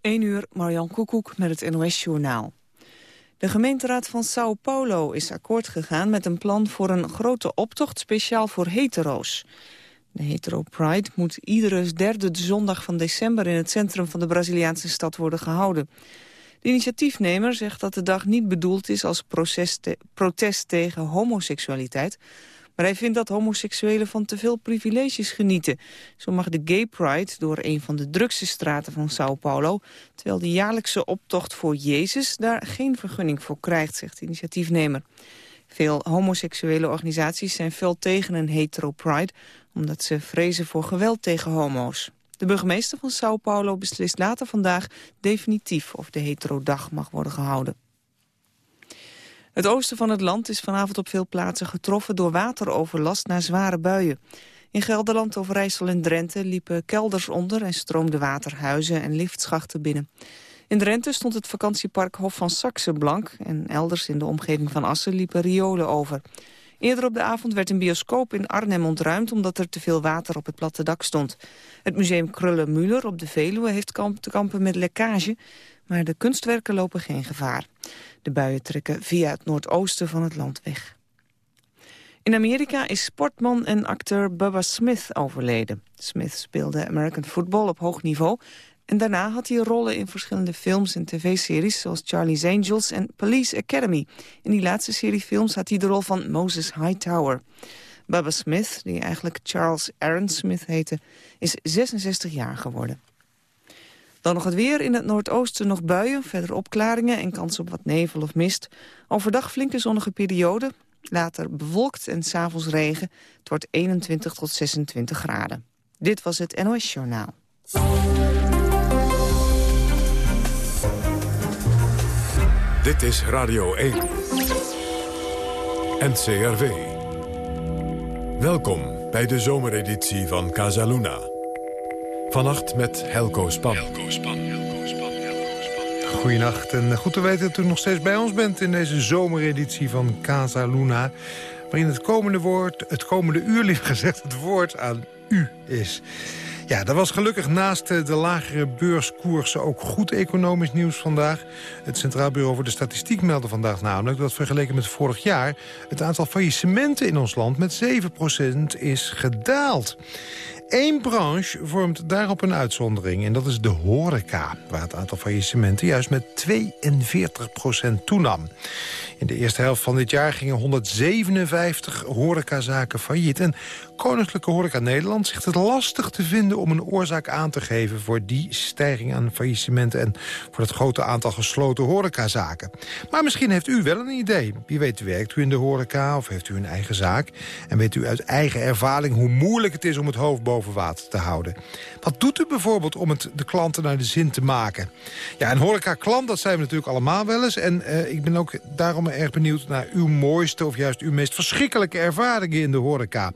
1 uur, Marjan Koekoek met het NOS-journaal. De gemeenteraad van Sao Paulo is akkoord gegaan met een plan voor een grote optocht speciaal voor hetero's. De hetero Pride moet iedere derde zondag van december in het centrum van de Braziliaanse stad worden gehouden. De initiatiefnemer zegt dat de dag niet bedoeld is als protest tegen homoseksualiteit, maar hij vindt dat homoseksuelen van te veel privileges genieten. Zo mag de Gay Pride door een van de drukste straten van Sao Paulo... terwijl de jaarlijkse optocht voor Jezus daar geen vergunning voor krijgt, zegt de initiatiefnemer. Veel homoseksuele organisaties zijn fel tegen een hetero pride... omdat ze vrezen voor geweld tegen homo's. De burgemeester van Sao Paulo beslist later vandaag definitief... of de hetero-dag mag worden gehouden. Het oosten van het land is vanavond op veel plaatsen getroffen door wateroverlast na zware buien. In Gelderland, Overijssel en Drenthe liepen kelders onder en stroomden waterhuizen en liftschachten binnen. In Drenthe stond het vakantiepark Hof van Saxe blank en elders in de omgeving van Assen liepen riolen over. Eerder op de avond werd een bioscoop in Arnhem ontruimd omdat er te veel water op het platte dak stond. Het museum Krullen-Müller op de Veluwe heeft te kampen met lekkage, maar de kunstwerken lopen geen gevaar. De buien trekken via het noordoosten van het land weg. In Amerika is sportman en acteur Bubba Smith overleden. Smith speelde American football op hoog niveau... en daarna had hij rollen in verschillende films en tv-series... zoals Charlie's Angels en Police Academy. In die laatste serie films had hij de rol van Moses Hightower. Bubba Smith, die eigenlijk Charles Aaron Smith heette... is 66 jaar geworden. Dan nog het weer. In het noordoosten nog buien, verder opklaringen en kans op wat nevel of mist. Overdag flinke zonnige periode, later bewolkt en s'avonds regen. Het wordt 21 tot 26 graden. Dit was het NOS Journaal. Dit is Radio 1. NCRV. Welkom bij de zomereditie van Casaluna. Vannacht met Helco Span. Helco Span. Goedenacht en goed te weten dat u nog steeds bij ons bent... in deze zomereditie van Casa Luna... waarin het komende, woord, het komende uur, liever gezegd, het woord aan u is. Ja, dat was gelukkig naast de lagere beurskoersen ook goed economisch nieuws vandaag. Het Centraal Bureau voor de Statistiek meldde vandaag namelijk... dat vergeleken met vorig jaar het aantal faillissementen in ons land met 7% is gedaald. Eén branche vormt daarop een uitzondering en dat is de horeca... waar het aantal faillissementen juist met 42% toenam. In de eerste helft van dit jaar gingen 157 horecazaken failliet. En Koninklijke Horeca Nederland zegt het lastig te vinden... om een oorzaak aan te geven voor die stijging aan faillissementen... en voor het grote aantal gesloten horecazaken. Maar misschien heeft u wel een idee. Wie weet werkt u in de horeca of heeft u een eigen zaak... en weet u uit eigen ervaring hoe moeilijk het is om het hoofd boven water te houden. Wat doet u bijvoorbeeld om het de klanten naar de zin te maken? Ja, een horeca-klant, dat zijn we natuurlijk allemaal wel eens. En uh, ik ben ook daarom erg benieuwd naar uw mooiste... of juist uw meest verschrikkelijke ervaringen in de horeca.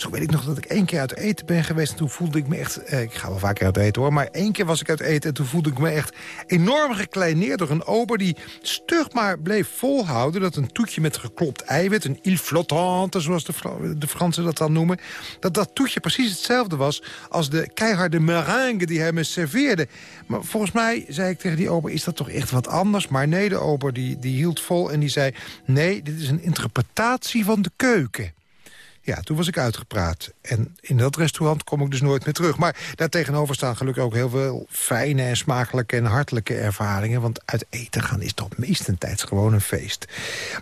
Zo weet ik nog dat ik één keer uit eten ben geweest... en toen voelde ik me echt... Uh, ik ga wel vaker uit eten hoor... maar één keer was ik uit eten en toen voelde ik me echt enorm gekleineerd... door een ober die stug maar bleef volhouden... dat een toetje met geklopt eiwit, een il flottante... zoals de, de Fransen dat dan noemen... dat dat toetje precies hetzelfde was als de keiharde meringue die hij me serveerde. Maar volgens mij, zei ik tegen die ober, is dat toch echt wat anders? Maar nee, de ober die, die hield vol en die zei... nee, dit is een interpretatie van de keuken. Ja, toen was ik uitgepraat. En in dat restaurant kom ik dus nooit meer terug. Maar daartegenover staan gelukkig ook heel veel fijne en smakelijke en hartelijke ervaringen. Want uit eten gaan is toch meestentijds gewoon een feest.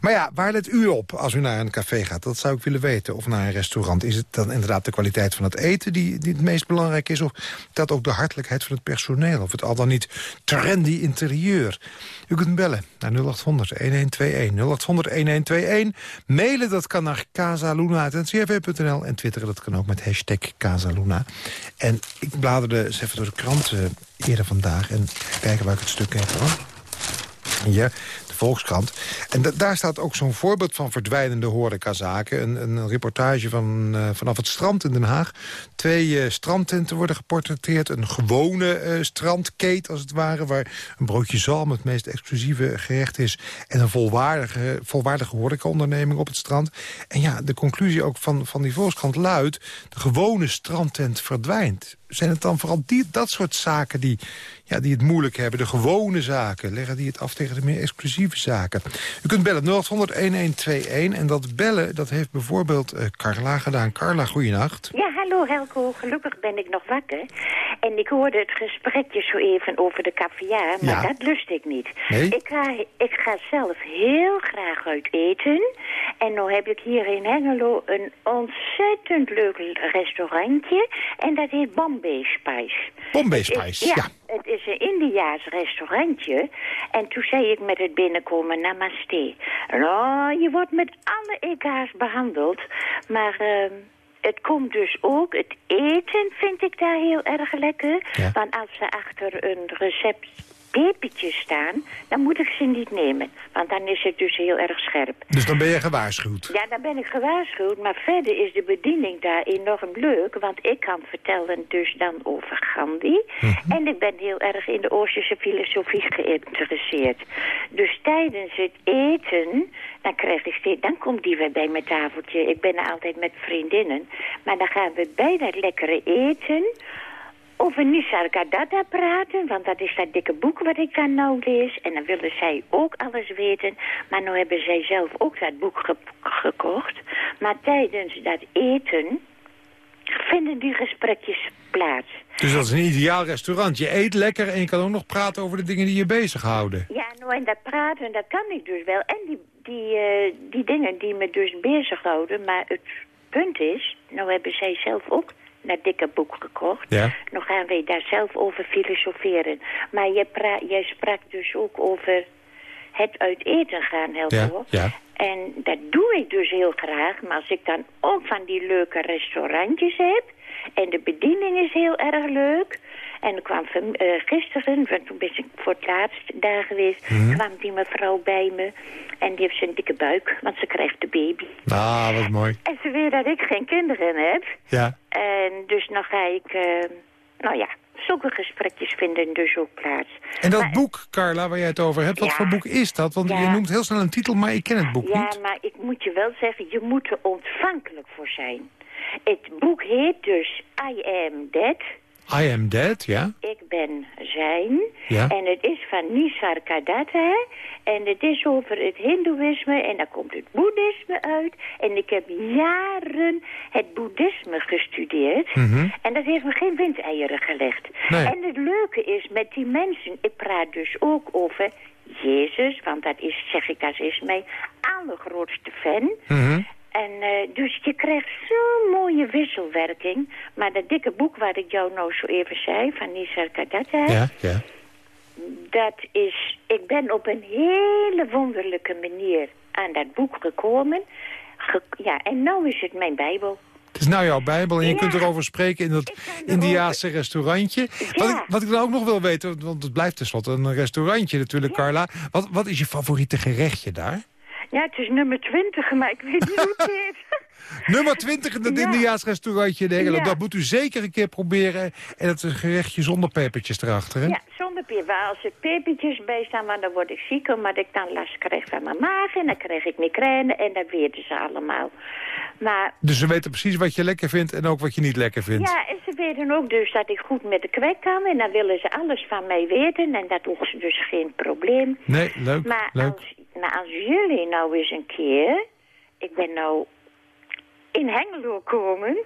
Maar ja, waar let u op als u naar een café gaat? Dat zou ik willen weten. Of naar een restaurant. Is het dan inderdaad de kwaliteit van het eten die, die het meest belangrijk is? Of dat ook de hartelijkheid van het personeel? Of het al dan niet trendy interieur? U kunt bellen naar 0800 1121. 0800 1121. Mailen dat kan naar casaluna.ncrv.nl. En twitteren dat kan ook met hashtag Casaluna. En ik bladerde eens even door de krant eerder vandaag. En kijken waar ik het stuk heb. Ja, Volkskrant. En daar staat ook zo'n voorbeeld van verdwijnende horecazaken. Een, een reportage van, uh, vanaf het strand in Den Haag. Twee uh, strandtenten worden geportretteerd. Een gewone uh, strandkeet, als het ware... waar een broodje zalm het meest exclusieve gerecht is... en een volwaardige, volwaardige horecaonderneming op het strand. En ja, de conclusie ook van, van die Volkskrant luidt... de gewone strandtent verdwijnt. Zijn het dan vooral die, dat soort zaken die, ja, die het moeilijk hebben? De gewone zaken, leggen die het af tegen de meer exclusieve zaken? U kunt bellen 0800-1121 en dat bellen, dat heeft bijvoorbeeld uh, Carla gedaan. Carla, goeienacht. Ja, hallo Helco. Gelukkig ben ik nog wakker. En ik hoorde het gesprekje zo even over de caviar, maar dat lust ik niet. Nee? Ik, ga, ik ga zelf heel graag uit eten. En nu heb ik hier in Hengelo een ontzettend leuk restaurantje. En dat heet Bombay Spice. Bombay Spice, ja. ja. Het is een Indiaas restaurantje. En toen zei ik met het binnenkomen, namaste. Nou, je wordt met alle EK's behandeld. Maar... Uh, het komt dus ook, het eten vind ik daar heel erg lekker. Want als ze achter een recept staan, dan moet ik ze niet nemen. Want dan is het dus heel erg scherp. Dus dan ben je gewaarschuwd? Ja, dan ben ik gewaarschuwd. Maar verder is de bediening daar enorm leuk. Want ik kan vertellen dus dan over Gandhi. Mhm. En ik ben heel erg in de Oosterse filosofie geïnteresseerd. Dus tijdens het eten, dan, krijg ik steeds, dan komt die weer bij mijn tafeltje. Ik ben er altijd met vriendinnen. Maar dan gaan we bij dat lekkere eten over Nisargadatta praten, want dat is dat dikke boek wat ik dan nou lees. En dan willen zij ook alles weten, maar nu hebben zij zelf ook dat boek gekocht. Maar tijdens dat eten vinden die gesprekjes plaats. Dus dat is een ideaal restaurant. Je eet lekker en je kan ook nog praten over de dingen die je bezighouden. Ja, nou en dat praten, dat kan ik dus wel. En die, die, uh, die dingen die me dus bezighouden. Maar het punt is, nou hebben zij zelf ook naar dikke boek gekocht. Ja. Nog gaan wij daar zelf over filosoferen. Maar jij sprak dus ook over het uit eten gaan, Helco. Ja, ja. En dat doe ik dus heel graag. Maar als ik dan ook van die leuke restaurantjes heb... en de bediening is heel erg leuk... En er kwam uh, gisteren, want toen ben ik voor het laatst daar geweest... Mhm. kwam die mevrouw bij me en die heeft zijn dikke buik, want ze krijgt de baby. Ah, wat mooi. En ze weet dat ik geen kinderen heb. Ja. En dus dan ga ik, uh, nou ja, zulke gesprekjes vinden dus ook plaats. En dat boek, Carla, waar jij het over hebt, wat voor boek is dat? Want je noemt heel snel een titel, maar ik ken het boek ja, niet. Ja, maar ik moet je wel zeggen, je moet er ontvankelijk voor zijn. Het boek heet dus I Am Dead... I am dead, ja. Ik ben zijn. Ja. En het is van Nisargadatta. En het is over het hindoeïsme en daar komt het boeddhisme uit. En ik heb jaren het boeddhisme gestudeerd. Mhm. En dat heeft me geen windeieren gelegd. Nee. En het leuke is met die mensen... Ik praat dus ook over Jezus, want dat is, zeg ik, dat is mijn allergrootste fan. Mm en uh, dus je krijgt zo'n mooie wisselwerking. Maar dat dikke boek wat ik jou nou zo even zei, van Nisar Kadatta... Ja, ja. Dat is... Ik ben op een hele wonderlijke manier aan dat boek gekomen. ja, en nou is het mijn bijbel. Het is nou jouw bijbel en je kunt erover spreken in dat Indiaanse restaurantje. Wat, ik, wat ik dan ook nog wil weten, want het blijft tenslotte een restaurantje natuurlijk, Carla. Wat, wat is je favoriete gerechtje daar? Ja, het is nummer 20, maar ik weet niet hoe het heet. nummer 20 in het ja. Indiaas restaurantje in Engeland. Dat moet u zeker een keer proberen. En dat is een gerechtje zonder pepertjes erachter, hè? Ja, zonder peper. Als er pepertjes bij staan, dan word ik ziek... omdat ik dan last krijg van mijn maag en dan krijg ik migraine... en dat weten ze allemaal. Maar, dus ze weten precies wat je lekker vindt en ook wat je niet lekker vindt. Ja, en ze weten ook dus dat ik goed met de kwek kan... en dan willen ze alles van mij weten en dat is dus geen probleem. Nee, leuk, maar leuk. Als, maar als jullie nou eens een keer... Ik ben nou in Hengelo komen...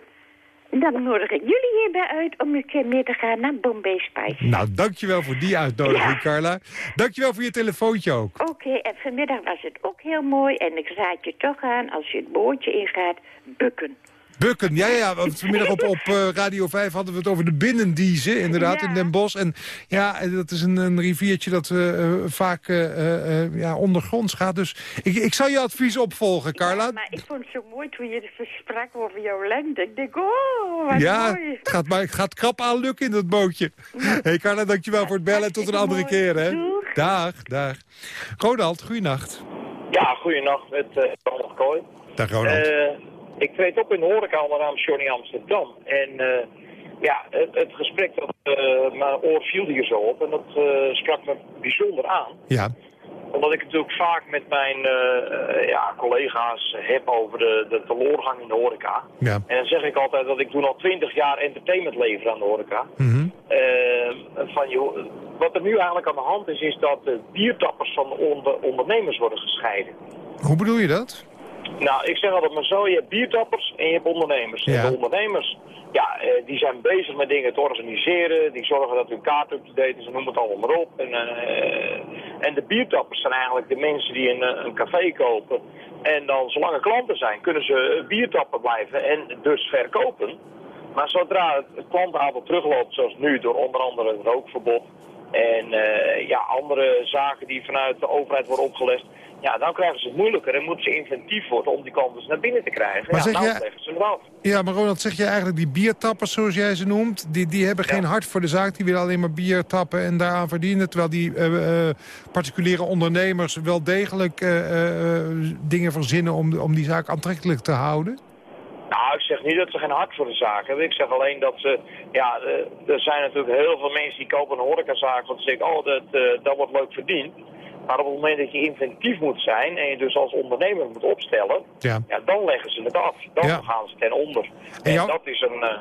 Dan nodig ik jullie hierbij uit om een keer mee te gaan naar Bombay Spice. Nou, dankjewel voor die uitnodiging, ja. Carla. Dankjewel voor je telefoontje ook. Oké, okay, en vanmiddag was het ook heel mooi. En ik raad je toch aan, als je het bootje ingaat, bukken. Bukken, ja, ja. Want vanmiddag op, op uh, Radio 5 hadden we het over de binnendiezen, inderdaad, ja. in Den Bosch. En ja, dat is een, een riviertje dat uh, vaak uh, ja, ondergronds gaat. Dus ik, ik zal je advies opvolgen, Carla. Ja, maar ik vond het zo mooi toen je sprak over jouw lengte. Ik denk, oh, wat ja, mooi. Het gaat, maar, het gaat krap aan lukken in dat bootje. Hé hey Carla, dankjewel voor het bellen. en Tot een andere mooi. keer, hè. Doeg. Dag, dag. Ronald, goeienacht. Ja, goeienacht met Ronald Kooi. Dag, Ronald ik treed op in de horeca onder naam Johnny Amsterdam. En uh, ja, het, het, gesprek, dat, uh, mijn oor viel hier zo op en dat uh, sprak me bijzonder aan. Ja. omdat ik natuurlijk vaak met mijn ja, collega's heb over de, de teleurgang in de horeca. Ja. En dan zeg ik altijd dat ik toen al twintig jaar entertainment lever aan de horeca. Mhm. van, joh, wat er nu eigenlijk aan de hand is, is dat de biertappers van onder, ondernemers worden gescheiden. Hoe bedoel je dat? Nou, ik zeg altijd maar zo, je hebt biertappers en je hebt ondernemers. Ja. En de ondernemers, ja, eh, die zijn bezig met dingen te organiseren. Die zorgen dat hun kaart up-to-date is en noem het allemaal maar op. En, eh, en de biertappers zijn eigenlijk de mensen die een, eh, een café kopen. En dan, zolang er klanten zijn, kunnen ze biertapper blijven en dus verkopen. Maar zodra het, klantenaantal terugloopt, zoals nu, door onder andere het rookverbod... en ja, andere zaken die vanuit de overheid worden opgelegd... Ja, dan krijgen ze het moeilijker en moeten ze inventief worden om die klanten naar binnen te krijgen. Maar ja, zeg nou leggen ze het af. Ja, maar Ronald, zeg je eigenlijk die biertappers, zoals jij ze noemt... die, die hebben geen hart voor de zaak, die willen alleen maar bier tappen en daaraan verdienen... terwijl die eh, eh, particuliere ondernemers wel degelijk eh, dingen verzinnen... Om, om die zaak aantrekkelijk te houden? Nou, ik zeg niet dat ze geen hart voor de zaak hebben. Ik zeg alleen dat ze... Ja, er zijn natuurlijk heel veel mensen die kopen een horecazaak... want ze denken, oh, dat, dat wordt leuk verdiend. Maar op het moment dat je inventief moet zijn... en je dus als ondernemer moet opstellen... Ja. Ja, dan leggen ze het af. Dan Ja. gaan ze ten onder. En, jou- dat is een... eh,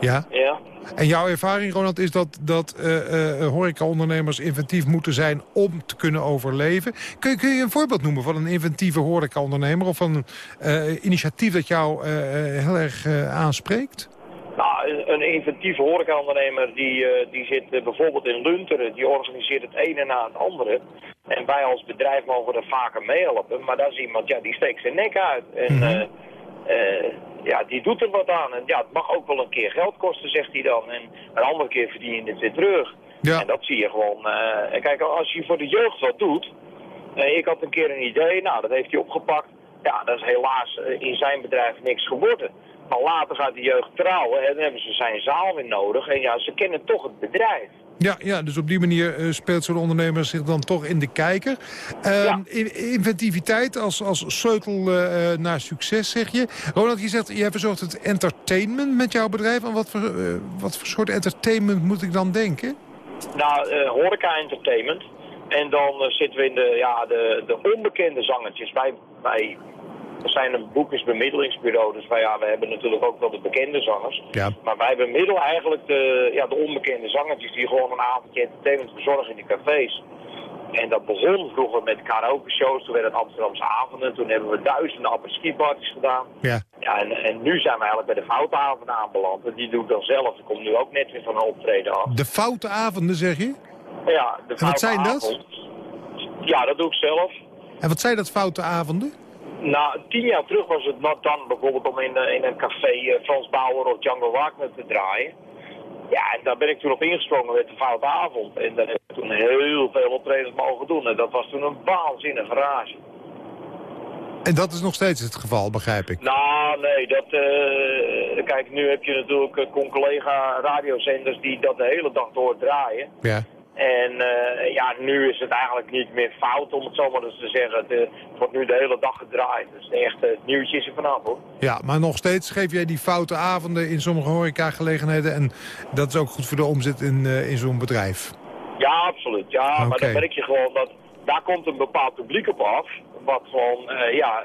Ja. ja. En jouw ervaring, Ronald, is dat, dat eh horecaondernemers inventief moeten zijn om te kunnen overleven. Kun je, kun je een voorbeeld noemen van een inventieve horecaondernemer... of van een initiatief dat jou heel erg aanspreekt? Nou, een, een inventieve horecaondernemer die, eh, die zit eh, bijvoorbeeld in Lunteren. Die organiseert het ene na het andere. En wij als bedrijf mogen er vaker meehelpen. Maar dat is iemand, ja, die steekt zijn nek uit. En Mhm. eh, ja, die doet er wat aan. En ja, het mag ook wel een keer geld kosten, zegt hij dan. En een andere keer verdien je het weer terug. Ja. En dat zie je gewoon. en kijk, als je voor de jeugd wat doet... ik had een keer een idee, nou, dat heeft hij opgepakt. Ja, dat is helaas in zijn bedrijf niks geworden. Maar later gaat de jeugd trouwen en dan hebben ze zijn zaal weer nodig. En ja, ze kennen toch het bedrijf. Ja, ja, dus op die manier eh, speelt zo'n ondernemer zich dan toch in de kijker. Ehm, Ja. Inventiviteit als, als sleutel eh, eh, naar succes, zeg je. Ronald, je zegt, jij verzorgt het entertainment met jouw bedrijf. Aan wat voor, wat voor soort entertainment moet ik dan denken? Nou, eh, horeca entertainment. En dan zitten we in de, ja, de, de onbekende zangertjes. Wij, wij we zijn een boekingsbemiddelingsbureau, dus wij, ja, we hebben natuurlijk ook wel de bekende zangers. Ja. Maar wij bemiddelen eigenlijk de, ja, de onbekende zangertjes die gewoon een avondje entertainment verzorgen in de cafés. En dat begon vroeger met karaoke shows, toen werd het Amsterdamse avonden, toen hebben we duizenden apres-ski parties gedaan. Ja. Ja, en, en nu zijn we eigenlijk bij de foutavonden aanbeland. En die doe ik dan zelf. Ik kom nu ook net weer van een optreden af. De foute avonden, zeg je? Ja, de En wat zijn dat? Ja, dat doe ik zelf. En wat zijn dat foute avonden? Nou, tien jaar terug was het not dan bijvoorbeeld om in, eh, in een café eh, Frans Bauer of Django Wagner te draaien. Ja, en daar ben ik toen op ingesprongen met de foute avond. En daar heb ik toen heel veel optredens mogen doen. En dat was toen een waanzinnige rage. En dat is nog steeds het geval, begrijp ik. Nou, nee, dat... eh, kijk, nu heb je natuurlijk eh, con-collega radiozenders die dat de hele dag door draaien. Ja. En eh, ja, nu is het eigenlijk niet meer fout, om het zo maar eens te zeggen. Het, eh, het wordt nu de hele dag gedraaid. Dus echt, het nieuwtje is er vanaf, hoor. ja, maar nog steeds geef jij die foute avonden in sommige horecagelegenheden. En dat is ook goed voor de omzet in, eh, in zo'n bedrijf. Ja, absoluut. Ja, maar dan merk je gewoon dat... Daar komt een bepaald publiek op af. Wat gewoon, eh, ja...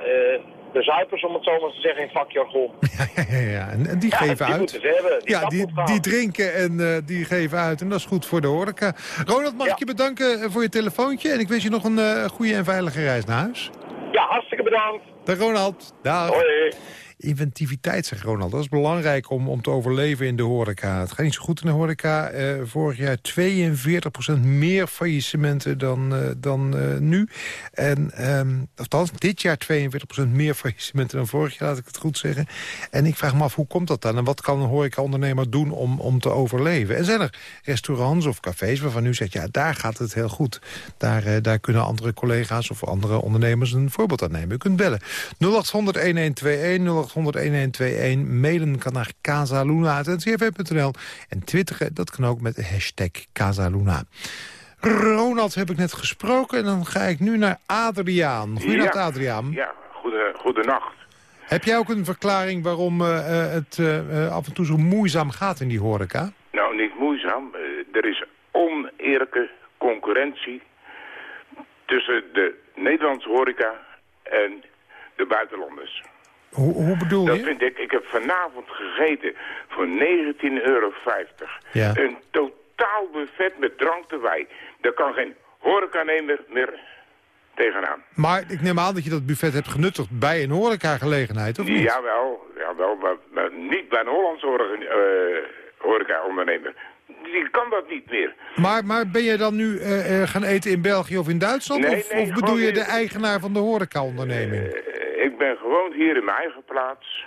de zuipers, om het zo maar te zeggen, in vakjargon. Ja, ja, ja, ja. En, die Ja, geven die uit. moeten ze hebben. Die ja, die, die drinken en eh, die geven uit. En dat is goed voor de horeca. Ronald, mag Ja. ik je bedanken eh, voor je telefoontje. En ik wens je nog een eh, goede en veilige reis naar huis. Ja, hartstikke bedankt. Dag Ronald. Dag. Hoi. Inventiviteit, zegt Ronald. Dat is belangrijk om, om te overleven in de horeca. Het gaat niet zo goed in de horeca. Eh, vorig jaar 42% meer faillissementen dan, eh, dan eh, nu. En, ehm, althans, dit jaar 42% meer faillissementen dan vorig jaar, laat ik het goed zeggen. En ik vraag me af, hoe komt dat dan? En wat kan een horecaondernemer doen om, om te overleven? En zijn er restaurants of cafés waarvan u zegt... ja, daar gaat het heel goed. Daar, daar kunnen andere collega's of andere ondernemers een voorbeeld aan nemen. U kunt bellen. 0800-1121, 0800-1121. Mailen kan naar casaluna.ncrv.nl. En twitteren, dat kan ook met de hashtag Casaluna. Ronald heb ik net gesproken en dan ga ik nu naar Adriaan. Goedenavond, Ja. Adriaan. Ja, goede, goedenacht. Heb jij ook een verklaring waarom eh, eh, het eh, af en toe zo moeizaam gaat in die horeca? Nou, niet moeizaam. Er is oneerlijke concurrentie tussen de Nederlandse horeca en de buitenlanders. Hoe, hoe bedoel Dat je? vind ik. Ik heb vanavond gegeten voor 19,50 euro. Ja. Een totaal buffet met drank erbij. Daar kan geen horecanemer meer tegenaan. Maar ik neem aan dat je dat buffet hebt genuttigd bij een horecagelegenheid, of niet? Jawel, jawel maar, maar niet bij een Hollandse horeca- eh, horeca-ondernemer. Die kan dat niet meer. Maar, maar ben je dan nu eh, eh, gaan eten in België of in Duitsland? Nee, of, nee, of bedoel je de eigenaar van de horecaonderneming? Ik ben gewoon hier in mijn eigen plaats.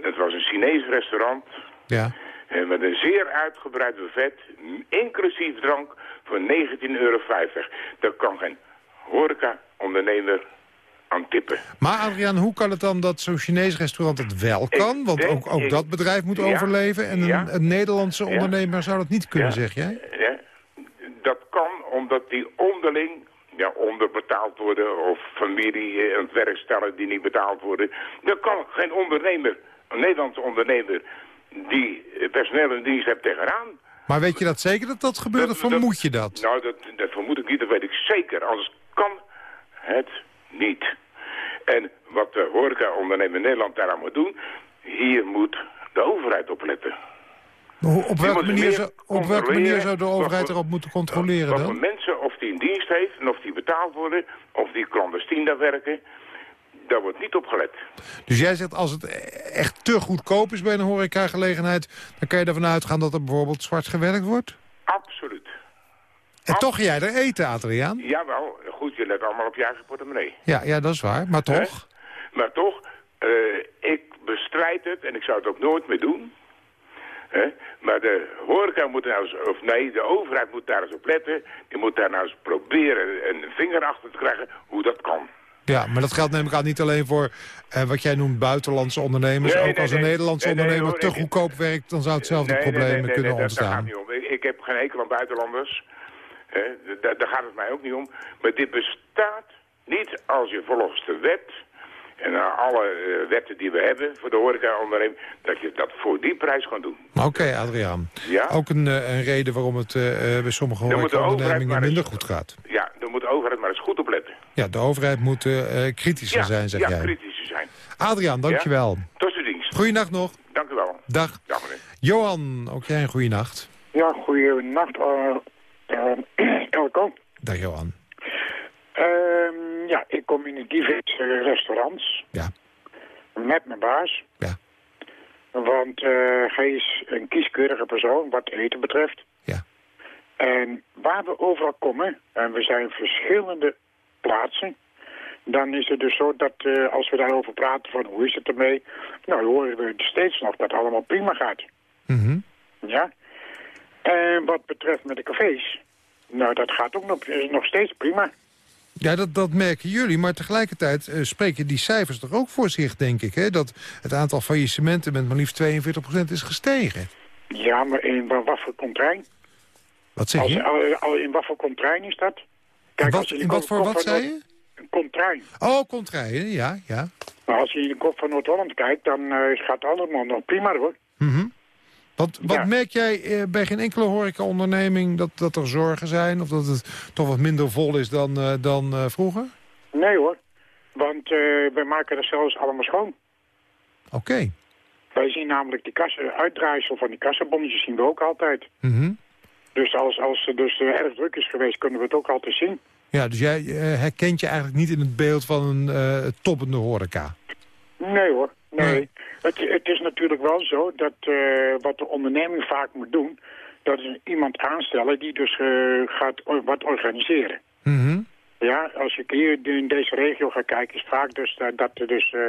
Het was een Chinees restaurant. ja. En met een zeer uitgebreid buffet, inclusief drank, voor 19,50 euro. Daar kan geen horeca-ondernemer aan tippen. Maar Adriaan, hoe kan het dan dat zo'n Chinees restaurant het wel Ik kan? Want denk- ook, ook ik- dat bedrijf moet Ja, overleven. En een, ja. een Nederlandse Ja. ondernemer zou dat niet kunnen, zeg jij? Ja, dat kan omdat die onderling ja, onderbetaald worden of familie eh, aan het werk stellen die niet betaald worden. Er kan geen ondernemer, een Nederlandse ondernemer, die personeel in dienst heeft tegenaan. Maar weet je dat zeker dat dat gebeurt, of vermoed je dat? Nou, dat, dat vermoed ik niet, dat weet ik zeker. Anders kan het niet. En wat de horeca-ondernemer in Nederland daaraan moet doen... hier moet de overheid opletten. Hoe- Op welke, manier zou, op welke manier zou de overheid erop moeten controleren Wat dan? mensen, of die in dienst heeft en of die betaald worden... of die clandestien daar werken... daar wordt niet op gelet. Dus jij zegt, als het echt te goedkoop is bij een horecagelegenheid... dan kan je ervan uitgaan dat er bijvoorbeeld zwart gewerkt wordt? Absoluut. En toch jij er eten, Adriaan? Jawel, goed, je let allemaal op je eigen portemonnee. Ja, ja, dat is waar. Maar toch? Maar toch, eh, ik bestrijd het en ik zou het ook nooit meer doen. Hè? Maar de horeca moet eens, of nee, de overheid moet daar eens op letten. Die moet daar nou eens proberen een vinger achter te krijgen hoe dat kan. Ja, maar dat geldt neem ik aan niet alleen voor eh, wat jij noemt buitenlandse ondernemers. Nee, ook nee, als een nee. Nederlandse ondernemer hoor, te goedkoop werkt... dan zou hetzelfde Nee, nee, problemen nee, kunnen dat- Daar gaat ontstaan. niet om. Ik, ik heb geen hekel aan buitenlanders. Daar, daar gaat het mij ook niet om. Maar dit bestaat niet als je volgens de wet... en eh, alle eh, wetten die we hebben voor de horeca-onderneming... dat je dat voor die prijs kan doen. Oké, Adriaan. Ja? Ook een, eh, een reden waarom het bij sommige horecaondernemingen minder goed gaat. Ja, daar moet de overheid maar eens goed op letten. Ja, de overheid moet kritischer Ja, zijn, zeg ja jij. kritischer zijn. Adriaan, dankjewel. Tot uw dienst. Goeienacht nog. Dank u wel. Dag. Dag meneer. Johan, ook jij een goede nacht. Ja, goeienacht, uh, uh, Elko. Dag Johan. Ehm, ja, ik kom in diverse restaurants Ja, met mijn baas. ja, Want eh, hij is een kieskeurige persoon wat eten betreft. ja. En waar we overal komen, en we zijn verschillende plaatsen... dan is het dus zo dat eh, als we daarover praten van hoe is het ermee... nou horen we steeds nog dat het allemaal prima gaat. Mhm. Ja. En wat betreft met de cafés, nou dat gaat ook nog, is nog steeds prima. Ja, dat, dat merken jullie, maar tegelijkertijd eh, spreken die cijfers toch ook voor zich, denk ik. Hè? Dat het aantal faillissementen met maar liefst 42% is gestegen. Ja, maar in wa- wat voor contrain? Wat zeg Als, je? al, al- in wat voor contrain is dat? Als wat, je in wat voor wat zei je? Een contrain. Oh, contraien, ja, ja. Maar als je in de kop van Noord-Holland kijkt, dan eh, gaat het allemaal nog prima hoor. Mhm. Wat, wat Ja. merk jij eh, bij geen enkele horecaonderneming dat, dat er zorgen zijn? Of dat het toch wat minder vol is dan, eh, dan eh, vroeger? Nee hoor, want eh wij maken er zelfs allemaal schoon. Oké. Wij zien namelijk die kassen, uitdraaisel van die kassenbonnetjes zien we ook altijd. Mhm. Dus als, als het dus erg druk is geweest, kunnen we het ook altijd zien. Ja, dus jij herkent je eigenlijk niet in het beeld van een toppende horeca? Nee hoor, nee. Nee. Het, het is natuurlijk wel zo dat eh, wat de onderneming vaak moet doen... dat is iemand aanstellen die dus eh, gaat wat organiseren. Mhm. Ja, als ik hier in deze regio ga kijken, is vaak dus dat, dat er dus eh,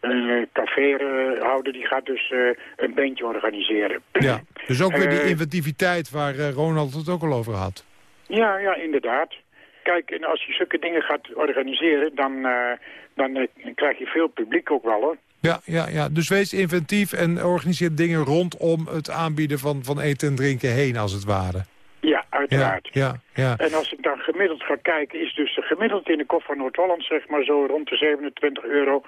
een caféhouder die gaat dus een bandje organiseren. Ja, dus ook weer die inventiviteit waar Ronald het ook al over had. Ja, ja, inderdaad. Kijk, en als je zulke dingen gaat organiseren, dan, dan krijg je veel publiek ook wel hoor. Ja, ja, ja, dus wees inventief en organiseer dingen rondom het aanbieden van, van eten en drinken heen, als het ware. Ja, Ja, uiteraard. ja, ja. En als ik dan gemiddeld ga kijken, is dus de gemiddeld in de kop van Noord-Holland zeg maar zo rond de 27 euro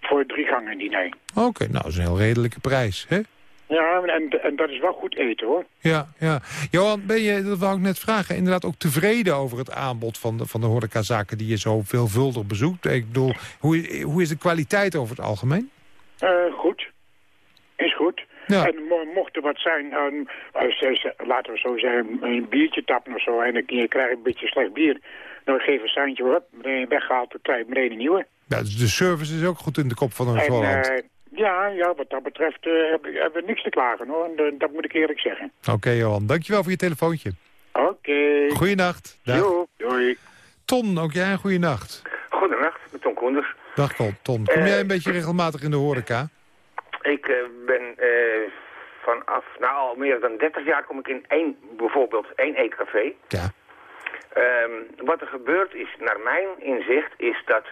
voor drie gangen diner. Oké, nou, dat is een heel redelijke prijs, hè? Ja, en, en dat is wel goed eten, hoor. Ja, ja. Johan, ben je, dat wou ik net vragen, inderdaad ook tevreden over het aanbod van de, van de horecazaken die je zo veelvuldig bezoekt? Ik bedoel, hoe, hoe is de kwaliteit over het algemeen? Uh, goed. Is goed. Ja. En mocht er wat zijn, um, als, laten we zo zeggen, een biertje tappen of zo... en je krijgt een beetje slecht bier, dan geef een seintje op, meteen weggehaald, dan krijg je meteen een nieuwe. Ja, dus de service is ook goed in de kop van een restaurant. Uh, ja, ja, wat dat betreft uh, hebben we niks te klagen hoor. En, dat moet ik eerlijk zeggen. Oké Johan, dankjewel voor je telefoontje. Oké. Okay. Goeienacht. Doei. Ton, ook jij een goede nacht. Goedenacht, met Ton Koenders. Dag Ton. Kom jij een beetje regelmatig in de horeca? Ik ben vanaf, nou al meer dan 30 jaar kom ik in één, bijvoorbeeld één eetcafé. Ja. Um, wat er gebeurd is, naar mijn inzicht, is dat,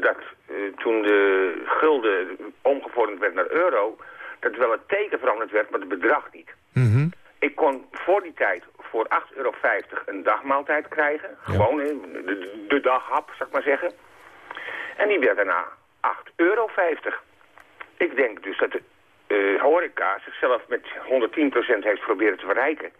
dat uh, toen de gulden omgevormd werd naar euro, dat wel het teken veranderd werd, maar het bedrag niet. Mm Ik kon voor die tijd voor 8,50 euro een dagmaaltijd krijgen. Ja. Gewoon de, de, daghap, zou ik maar zeggen. En die werd daarna 8,50 euro. Ik denk dus dat de uh, horeca zichzelf met 110% heeft proberen te verrijken.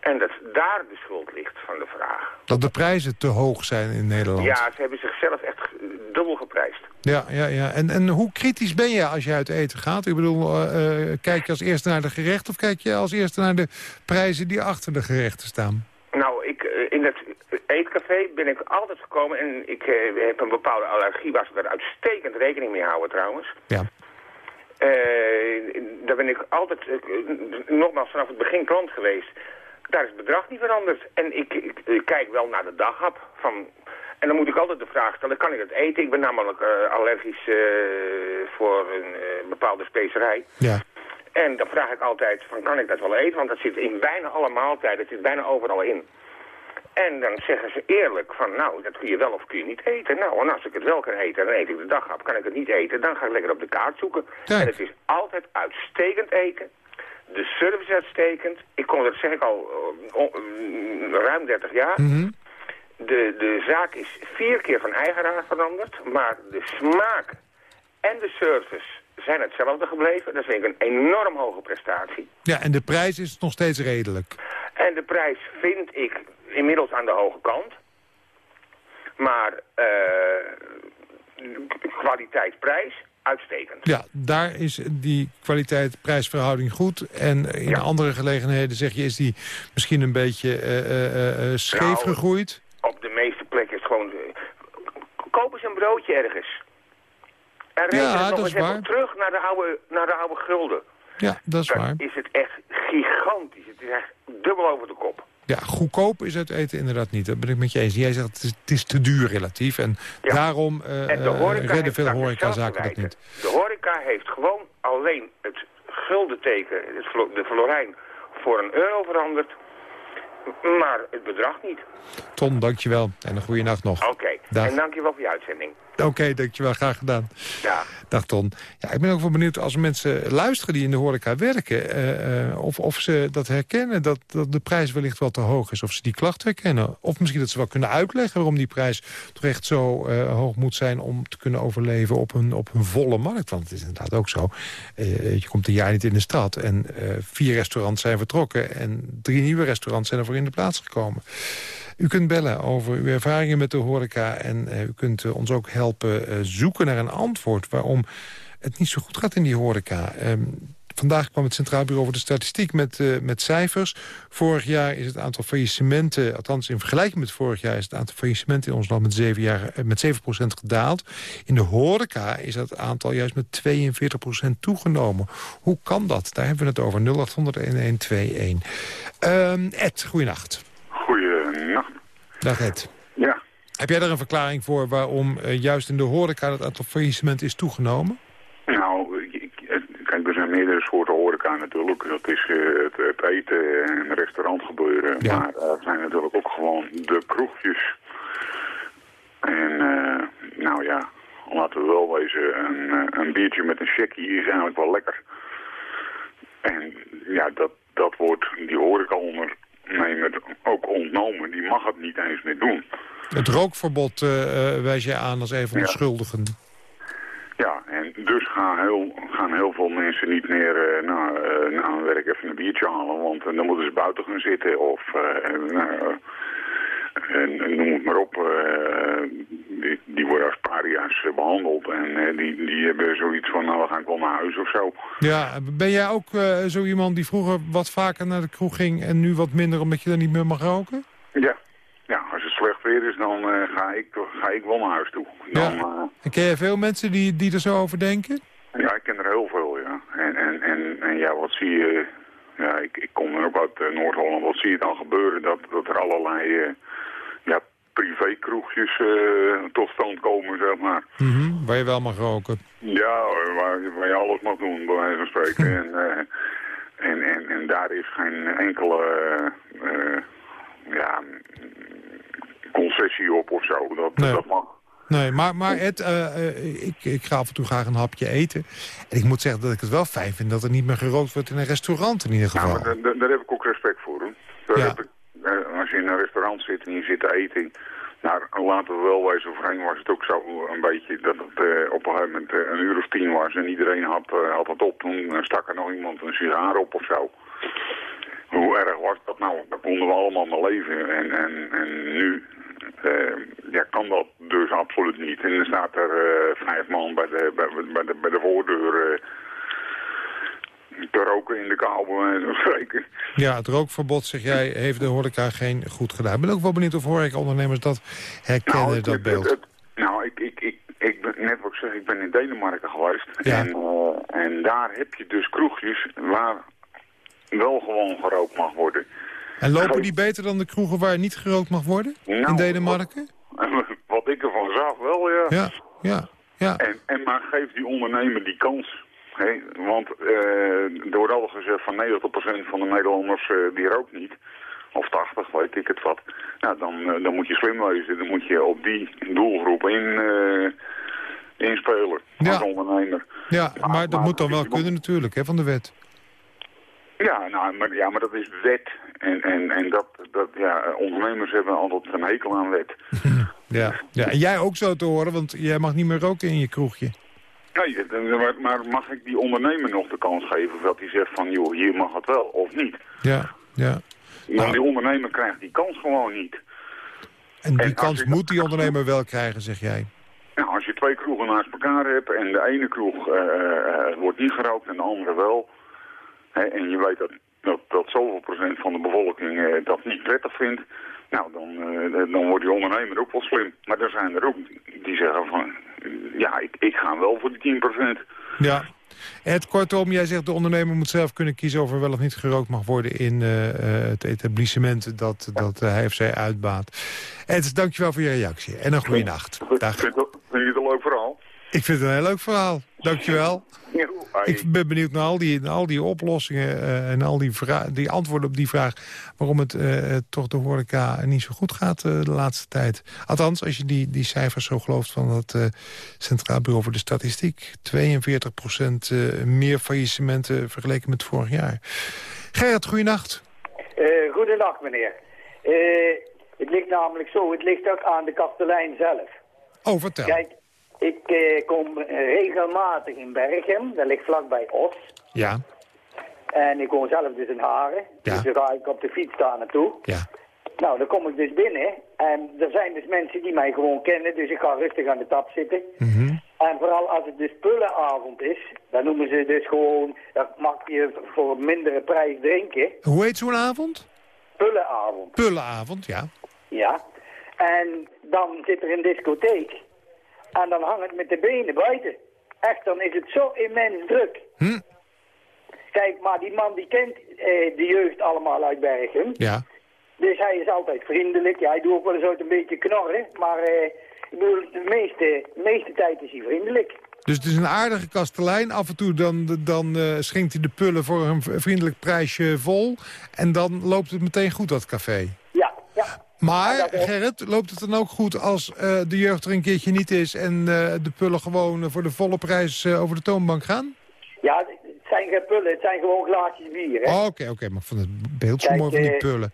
En dat daar de schuld ligt van de vraag. Dat de prijzen te hoog zijn in Nederland? Ja, ze hebben zichzelf echt dubbel geprijsd. Ja, ja, ja. En, en hoe kritisch ben je als je uit eten gaat? Ik bedoel, uh, kijk je als eerste naar de gerechten... of kijk je als eerste naar de prijzen die achter de gerechten staan? Nou, ik, in het eetcafé ben ik altijd gekomen... en ik heb een bepaalde allergie waar ze daar uitstekend rekening mee houden trouwens. Ja. Uh, daar ben ik altijd, uh, nogmaals vanaf het begin klant geweest. Daar is het bedrag niet veranderd. En ik, ik, kijk wel naar de daghap. Van, en dan moet ik altijd de vraag stellen, kan ik het eten? Ik ben namelijk uh, allergisch voor een bepaalde specerij. Ja. En dan vraag ik altijd, van, kan ik dat wel eten? Want dat zit in bijna alle maaltijden, dat zit bijna overal in. En dan zeggen ze eerlijk van, nou, dat kun je wel of kun je niet eten. Nou, en als ik het wel kan eten, dan eet ik de dag op. Kan ik het niet eten, dan ga ik lekker op de kaart zoeken. En het is altijd uitstekend eten. De service is uitstekend. Ik kom, dat zeg ik al uh, ruim 30 jaar. Mhm. de, de zaak is vier keer van eigenaar veranderd. Maar de smaak en de service zijn hetzelfde gebleven. Dat vind ik een enorm hoge prestatie. Ja, en de prijs is nog steeds redelijk. En de prijs vind ik inmiddels aan de hoge kant. Maar uh, kwaliteit-prijs uitstekend. Ja, daar is die kwaliteit-prijsverhouding goed. En in andere gelegenheden zeg je, is die misschien een beetje uh, uh, scheef nou, gegroeid? Op de meeste plekken is het gewoon... koop eens een broodje ergens. En ja, nog eens even terug naar de, oude, naar de oude gulden. Ja, dat is Dan waar. is het echt gigantisch. Het is echt dubbel over de kop. Ja, goedkoop is het eten inderdaad niet. Dat ben ik met je eens. Jij zegt het is, het is te duur relatief. En daarom uh, en de redden veel horecazaken dat niet. De horeca heeft gewoon alleen het guldenteken, de florijn, voor een euro veranderd. Maar het bedrag niet. Ton, dankjewel. En een goede nacht nog. Oké, okay. en dankjewel voor je uitzending. Oké, okay, dankjewel. Graag gedaan. Ja. Dag Ton. Ja, ik ben ook wel benieuwd als mensen luisteren die in de horeca werken... Uh, of, of ze dat herkennen, dat, dat de prijs wellicht wel te hoog is. Of ze die klacht herkennen. Of misschien dat ze wel kunnen uitleggen waarom die prijs toch echt zo uh, hoog moet zijn... om te kunnen overleven op een, op een volle markt. Want het is inderdaad ook zo. Je komt een jaar niet in de stad en vier restaurants zijn vertrokken... en drie nieuwe restaurants zijn ervoor in de plaats gekomen. U kunt bellen over uw ervaringen met de horeca... en uh, u kunt uh, ons ook helpen uh, zoeken naar een antwoord... waarom het niet zo goed gaat in die horeca. Um, vandaag kwam het Centraal Bureau voor de Statistiek met, uh, met cijfers. Vorig jaar is het aantal faillissementen, althans in vergelijking met vorig jaar... is het aantal faillissementen in ons land met 7, jaar, met 7% gedaald. In de horeca is dat aantal juist met 42% toegenomen. Hoe kan dat? Daar hebben we het over. 0800-1121. Um, Ed, goeienacht. Goeienacht. Dag Ed. Ja. Heb jij daar een verklaring voor waarom uh, juist in de horeca het aantal faillissement is toegenomen? Nou, ik, kijk, er zijn meerdere soorten horeca natuurlijk. Dat is uh, het, het, eten en restaurantgebeuren. Ja. Maar er zijn natuurlijk ook gewoon de kroegjes. En uh, nou ja, laten we wel wezen, een, een biertje met een checkie is eigenlijk wel lekker. En ja, dat, dat wordt die horeca onder nemer ook ontnomen. Die mag het niet eens meer doen. Het rookverbod uh, wijs je aan als een van de Ja. schuldigen. Ja, en dus gaan heel, gaan heel veel mensen niet meer uh, na, uh, na hun werk even een biertje halen, want dan moeten ze buiten gaan zitten. Of nou, en, noem het maar op, die, die, worden als paria's behandeld. En die, die hebben zoiets van, nou we gaan wel naar huis of zo. Ja, ben jij ook zo iemand die vroeger wat vaker naar de kroeg ging en nu wat minder omdat je daar niet meer mag roken? Ja, ja, als slecht weer is, dan uh, ga, ik, ga ik wel naar huis toe. Dan, ja. Uh, en ken je veel mensen die, die er zo over denken? Ja, ik ken er heel veel, ja. En, en, en, en ja, wat zie je... Ja, ik, ik kom er ook uit uh, Noord-Holland. Wat zie je dan gebeuren? Dat, dat er allerlei ja, privékroegjes tot stand komen, zeg maar. Mm -hmm, waar je wel mag roken. Ja, waar, waar je alles mag doen, bij wijze van spreken. en, en, en, en daar is geen enkele ja, concessie op of zo. Dat, nee. dat mag. Nee, maar, maar Ed, uh, ik, ik ga af en toe graag een hapje eten. En ik moet zeggen dat ik het wel fijn vind dat er niet meer gerookt wordt in een restaurant in ieder geval. Ja, maar daar, daar heb ik ook respect voor. Hoor. Daar Ja. heb ik, eh, als je in een restaurant zit en je zit te eten... Nou, laten we wel wezen, voorheen was het ook zo een beetje dat het eh, op een gegeven moment eh, een uur of tien was en iedereen had, eh, had het op. Toen eh, stak er nog iemand een sigaar op of zo. Hoe erg was dat nou? Dat konden we allemaal maar leven. En, en, en nu eh, ja, kan dat dus absoluut niet. En dan staat er eh, vijf man bij de, bij, bij de, bij de voordeur eh, te roken in de wijze van spreken. Ja, het rookverbod, zeg jij, heeft de horeca geen goed gedaan. Ik ben ook wel benieuwd of horecaondernemers dat herkennen, Nou, het- dat beeld. het- nou, ik, ik, ik, ik ben, net wat ik zeg, ik ben in Denemarken geweest. Ja. En, eh, en daar heb je dus kroegjes waar wel gewoon gerookt mag worden. En lopen die beter dan de kroegen waar niet gerookt mag worden? Nou, in Denemarken? Wat ik ervan zag wel, ja. Ja, ja, ja. En, en maar geef die ondernemer die kans. Hè? Want eh, er wordt al gezegd van 90% van de Nederlanders eh, die rookt niet. Of 80, weet ik het wat. Nou, dan, eh, dan moet je slim wezen. Dan moet je op die doelgroep in, eh, inspelen als Ja. ondernemer. Ja, maar dat moet dan wel kunnen natuurlijk, hè, van de wet. Ja, nou, maar, ja, maar dat is wet. En, en, en dat, dat, ja, ondernemers hebben altijd een hekel aan wet. Ja. ja. En jij ook zo te horen, want jij mag niet meer roken in je kroegje. Nee, maar, maar mag ik die ondernemer nog de kans geven dat hij zegt van, joh, hier mag het wel of niet? Ja, ja. Maar die ondernemer krijgt die kans gewoon niet. En die En kans moet die ondernemer wel krijgen, zeg jij. Nou, als je twee kroegen naast elkaar hebt en de ene kroeg eh, eh, wordt niet gerookt en de andere wel... En je weet dat, dat, dat zoveel procent van de bevolking eh, dat niet prettig vindt... Nou, dan, eh, dan wordt die ondernemer ook wel slim. Maar er zijn er ook die zeggen van... Ja, ik, ik ga wel voor die 10 procent. Ja. Ed, kortom, jij zegt de ondernemer moet zelf kunnen kiezen... of er wel of niet gerookt mag worden in eh, eh, het etablissement dat, dat eh, hij of zij uitbaat. Ed, dankjewel voor je reactie. En een goede nacht. Dag. Vind je het een leuk verhaal? Ik vind het een heel leuk verhaal. Dankjewel. Ik ben benieuwd naar al die, naar al die oplossingen eh, en al die, die antwoorden op die vraag... waarom het eh, toch de horeca niet zo goed gaat eh, de laatste tijd. Althans, als je die, die cijfers zo gelooft van het eh, Centraal Bureau voor de Statistiek. 42% eh, meer faillissementen vergeleken met vorig jaar. Gerrit, goeienacht. Eh goedendag, meneer. Eh, het ligt namelijk zo, het ligt ook aan de kastelein zelf. Oh, vertel. Kijk, ik eh, kom regelmatig in Berchem, dat ligt vlakbij Os. Ja, En ik woon zelf dus in Haren, Ja. dus dan ga ik op de fiets daar naartoe. ja. Nou, dan kom ik dus binnen en er zijn dus mensen die mij gewoon kennen, dus ik ga rustig aan de tap zitten. Mhm. En vooral als het dus pullenavond is, dan noemen ze dus gewoon, dat mag je voor een mindere prijs drinken. Hoe heet zo'n avond? Pullenavond. Pullenavond, ja. Ja. En dan zit er een discotheek. En dan hangt het met de benen buiten. Echt, dan is het zo immens druk. Hm? Kijk, maar die man die kent eh, de jeugd allemaal uit Bergen. Ja. Dus hij is altijd vriendelijk. Ja, hij doet ook wel eens ooit een beetje knorren. Maar eh, ik bedoel, de meeste, de meeste tijd is hij vriendelijk. Dus het is een aardige kastelein. Af en toe dan, dan eh, schenkt hij de pullen voor een vriendelijk prijsje vol. En dan loopt het meteen goed, dat café. Maar, Gerrit, loopt het dan ook goed als eh, de jeugd er een keertje niet is... en eh, de pullen gewoon eh, voor de volle prijs over de toonbank gaan? Ja, het zijn geen pullen, het zijn gewoon glaasjes bier. Oh, Oké, oké, maar vond het beeld zo Kijk, mooi van die pullen.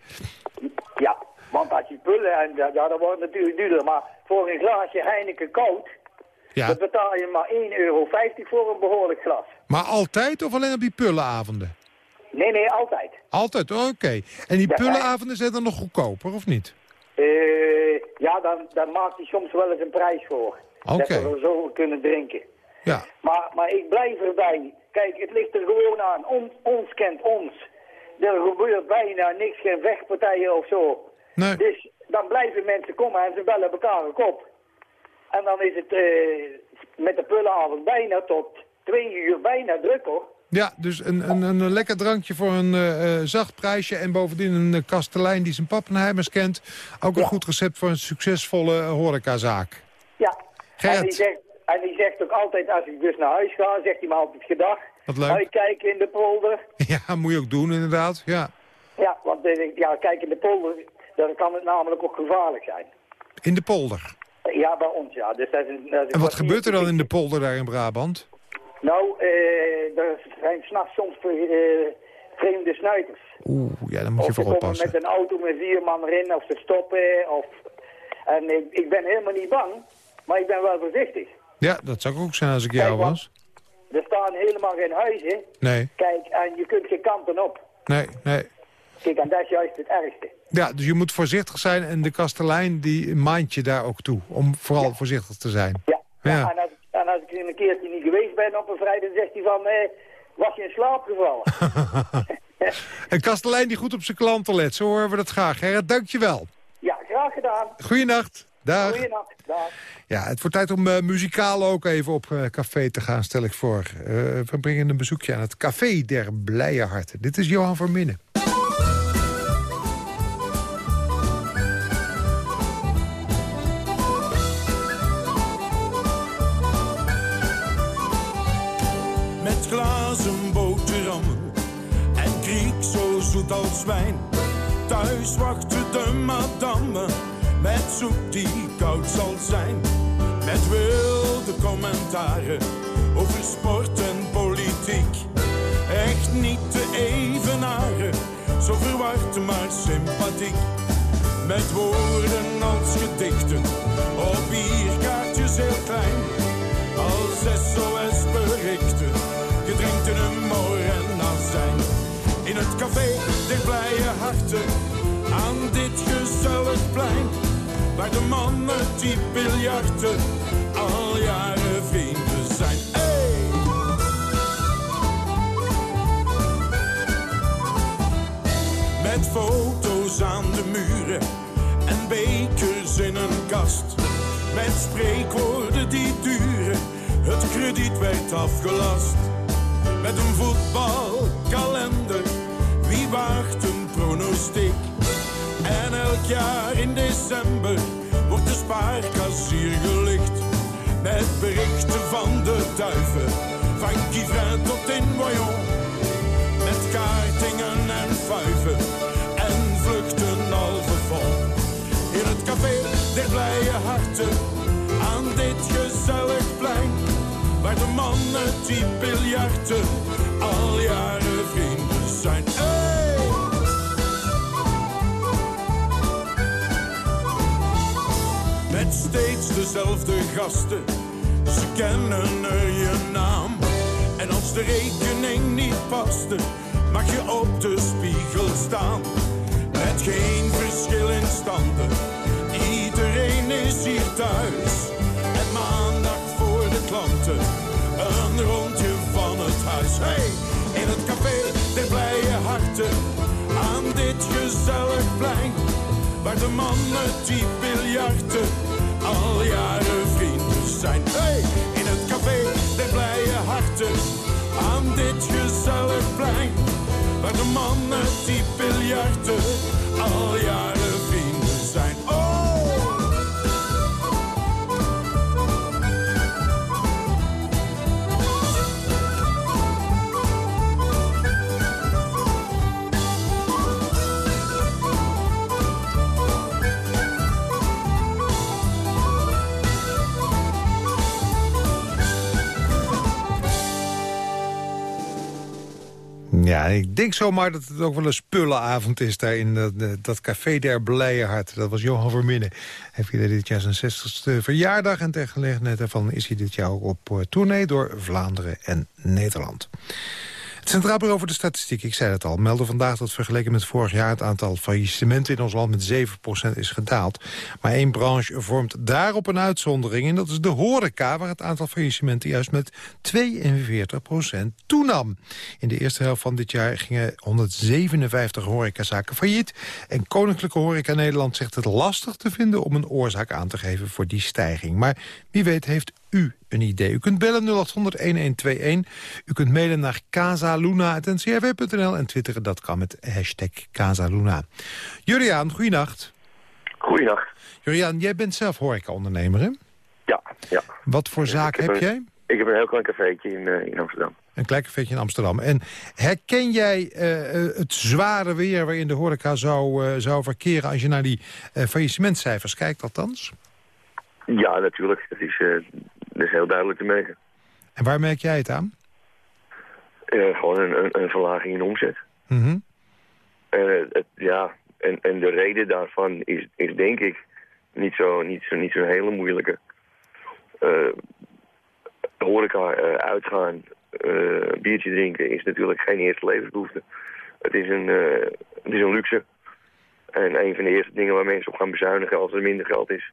Ja, want als je pullen, en ja, dat wordt natuurlijk duurder. Maar voor een glaasje Heineken koud, Ja, betaal je maar 1,50 euro voor een behoorlijk glas. Maar altijd of alleen op die pullenavonden? Nee, nee, altijd. Altijd, oké. En die Ja, pullenavonden zijn dan nog goedkoper, of niet? Eh, ja, dan, dan maakt hij soms wel eens een prijs voor. Dat we er zo kunnen drinken. Ja. Maar, maar ik blijf erbij. Kijk, het ligt er gewoon aan. On- ons kent ons. Er gebeurt bijna niks, geen vechtpartijen of zo. Nee. Dus dan blijven mensen komen en ze bellen elkaar ook op. En dan is het eh, met de pullenavond bijna tot twee uur bijna druk hoor. Ja, dus een, een, een lekker drankje voor een eh, eh, zacht prijsje... en bovendien een eh, kastelein die zijn pappenheimers kent. Ook een Ja. goed recept voor een succesvolle horecazaak. Ja. Gert. En die, zegt, en die zegt ook altijd, als ik dus naar huis ga, zegt hij me altijd gedag. Wat leuk. Uitkijken in de polder. Ja, moet je ook doen inderdaad. Ja. Ja, want ja, kijk in de polder, dan kan het namelijk ook gevaarlijk zijn. In de polder. Ja, bij ons ja. Dus dat is een, dat is een En wat gebeurt er dan in de polder daar in Brabant? Nou, eh, er zijn s'nachts soms eh, vreemde snuiters. Oeh, ja, daar moet je of ze voor komen oppassen. met een auto met vier man erin, of ze stoppen. Of... En ik, ik ben helemaal niet bang, maar ik ben wel voorzichtig. Ja, dat zou ik ook zijn als ik jou Kijk, was. Er staan helemaal geen huizen. Nee, Kijk, en je kunt geen kanten op. nee, nee. Kijk, en dat is juist het ergste. Ja, dus je moet voorzichtig zijn en de kastelein die maait je daar ook toe. Om vooral voorzichtig te zijn. Ja. Ja. En, als, en als ik een keertje niet geweest ben op een vrijdag, dan zegt hij van, eh, was je in slaap gevallen? Een kastelein die goed op zijn klanten let. Zo horen we dat graag. Gerrit, dankjewel. ja, graag gedaan. Goeienacht. Dag. Goeienacht. Dag. Ja, het wordt tijd om eh, muzikaal ook even op eh, café te gaan, stel ik voor. Eh, we brengen een bezoekje aan het Café der Blije Harten. Dit is Johan Verminnen. Met als wijn. Thuis wachten de madame met soep die koud zal zijn. Met wilde commentaren over sport en politiek. Echt niet te evenaren, zo verward maar sympathiek. Met woorden als gedichten, op bierkaartjes heel klein. Als SOS-berichten, gedrenkt In het café der blije harten, aan dit gezellig plein. Waar de mannen die biljarten, al jaren vrienden zijn. Hey! Met foto's aan de muren en bekers in een kast. Met spreekwoorden die duren, het krediet werd afgelast. Met een voetbalkalender, wie waagt een pronostiek? En elk jaar in december wordt de spaarkassier gelicht. Met berichten van de duiven, van Kivrin tot in Voyon. Met kaartingen en vuiven en vluchten al vol. In het café der blije harten, aan dit gezellig plein. Waar de mannen die biljarten, al jaren vrienden zijn. Hey! Met steeds dezelfde gasten, ze kennen er je naam. En als de rekening niet paste, mag je op de spiegel staan. Met geen verschil in standen, iedereen is hier thuis. Een rondje van het huis. Hey, in het café der blije harten, aan dit gezellig plein. Waar de mannen die biljarten, al jaren vrienden zijn. Hey, in het café der blije harten, aan dit gezellig plein. Waar de mannen die biljarten, al jaren Ja, ik denk zomaar dat het ook wel een spullenavond is daar in dat, eh, dat café der Blije Hart. Dat was Johan Verminnen. Hij vierde dit jaar zijn 60ste verjaardag en ter gelegenheid daarvan is hij dit jaar ook op eh, tournee door Vlaanderen en Nederland. Het Centraal Bureau voor de Statistiek, ik zei het al... meldde vandaag dat vergeleken met vorig jaar... het aantal faillissementen in ons land met 7% is gedaald. Maar één branche vormt daarop een uitzondering... en dat is de horeca, waar het aantal faillissementen... juist met 42% toenam. In de eerste helft van dit jaar gingen 157 horecazaken failliet... en Koninklijke Horeca Nederland zegt het lastig te vinden... om een oorzaak aan te geven voor die stijging. Maar wie weet heeft u een idee. U kunt bellen 0800-1121. U kunt mailen naar casaluna.ncrv.nl en twitteren dat kan met hashtag Casaluna. Juriaan, goeienacht. Goeienacht. Juriaan, jij bent zelf horeca-ondernemer, hè? Ja, ja. Wat voor zaak heb, jij? Ik heb een heel klein cafeetje in, uh, in Amsterdam. Een klein cafeetje in Amsterdam. En herken jij uh, het zware weer waarin de horeca zou, uh, zou verkeren... als je naar die faillissementcijfers kijkt althans? Ja, natuurlijk. Dat is, dat is heel duidelijk te merken. En waar merk jij het aan? Uh, gewoon een, een, een, verlaging in omzet. Mm het, ja, en, en de reden daarvan is, is denk ik niet zo'n niet zo, niet zo hele moeilijke. Uh, horeca, uh, uitgaan, biertje drinken is natuurlijk geen eerste levensbehoefte. Het is, een, het is een luxe. En een van de eerste dingen waar mensen op gaan bezuinigen als er minder geld is,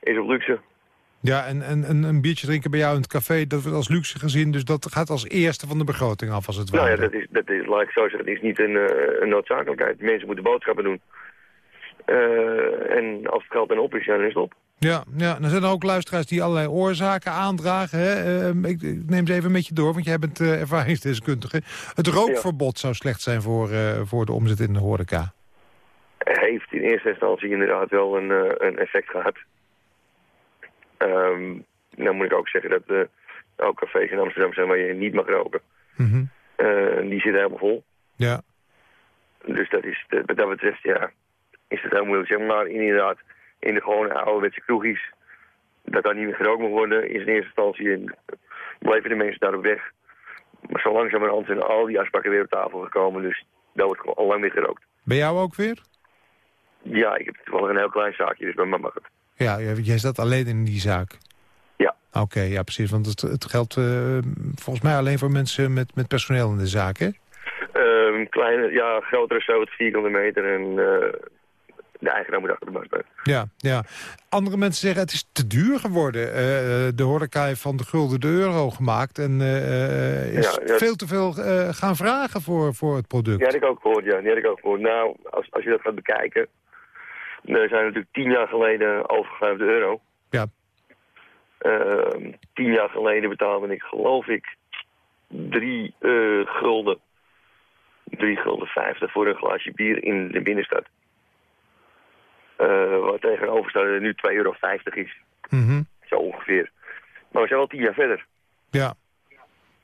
is op luxe. Ja, en, en, en een biertje drinken bij jou in het café, dat wordt als luxe gezien. Dus dat gaat als eerste van de begroting af, als het ware. Nou ja, dat is, dat is, laat ik zo zeggen, dat is niet een, uh, een noodzakelijkheid. Mensen moeten boodschappen doen. Uh, en als het geld dan op is, ja, dan is het op. Ja, ja, dan zijn er ook luisteraars die allerlei oorzaken aandragen. Hè? Uh, ik, ik, neem ze even met je door, want jij bent ervaringsdeskundige. Het rookverbod zou slecht zijn voor, voor de omzet in de horeca. Heeft in eerste instantie inderdaad wel een, een effect gehad. Um, nou moet ik ook zeggen dat uh, ook cafés in Amsterdam zijn waar je niet mag roken. Mm die zitten helemaal vol. Ja. Dus dat is, wat dat betreft, ja, is het heel moeilijk. Zeg maar inderdaad, in de gewone ouderwetse kroegjes, dat daar niet meer gerookt moet worden, is in eerste instantie, en blijven de mensen daarop weg. Maar zo langzamerhand zijn al die afspraken weer op tafel gekomen, dus daar wordt al lang weer gerookt. Bij jou ook weer? Ja, ik heb toevallig een heel klein zaakje, dus bij mij mag het. Ja, jij zat alleen in die zaak? Ja. Oké, ja precies. Want het, het geldt uh, volgens mij alleen voor mensen met, met personeel in de zaak, hè? Uh, kleine, ja, grotere zo, het vierkante meter en uh, de eigenaar moet achter de baas Ja, ja. Andere mensen zeggen het is te duur geworden. Uh, de horeca heeft van de gulden de euro gemaakt en is ja, ja. veel te veel gaan vragen voor, voor het product. Ja, dat heb ik ook gehoord, ja. Die heb ik ook gehoord. Nou, als, als je dat gaat bekijken, we zijn natuurlijk tien jaar geleden overgegaan op de euro. Ja. Uh, tien jaar geleden betaalde ik, geloof ik, drie uh, gulden. Drie gulden vijftig voor een glaasje bier in de binnenstad. Uh, wat tegenover staat nu 2,50 euro is. Mm -hmm. Zo ongeveer. Maar we zijn wel tien jaar verder. Ja.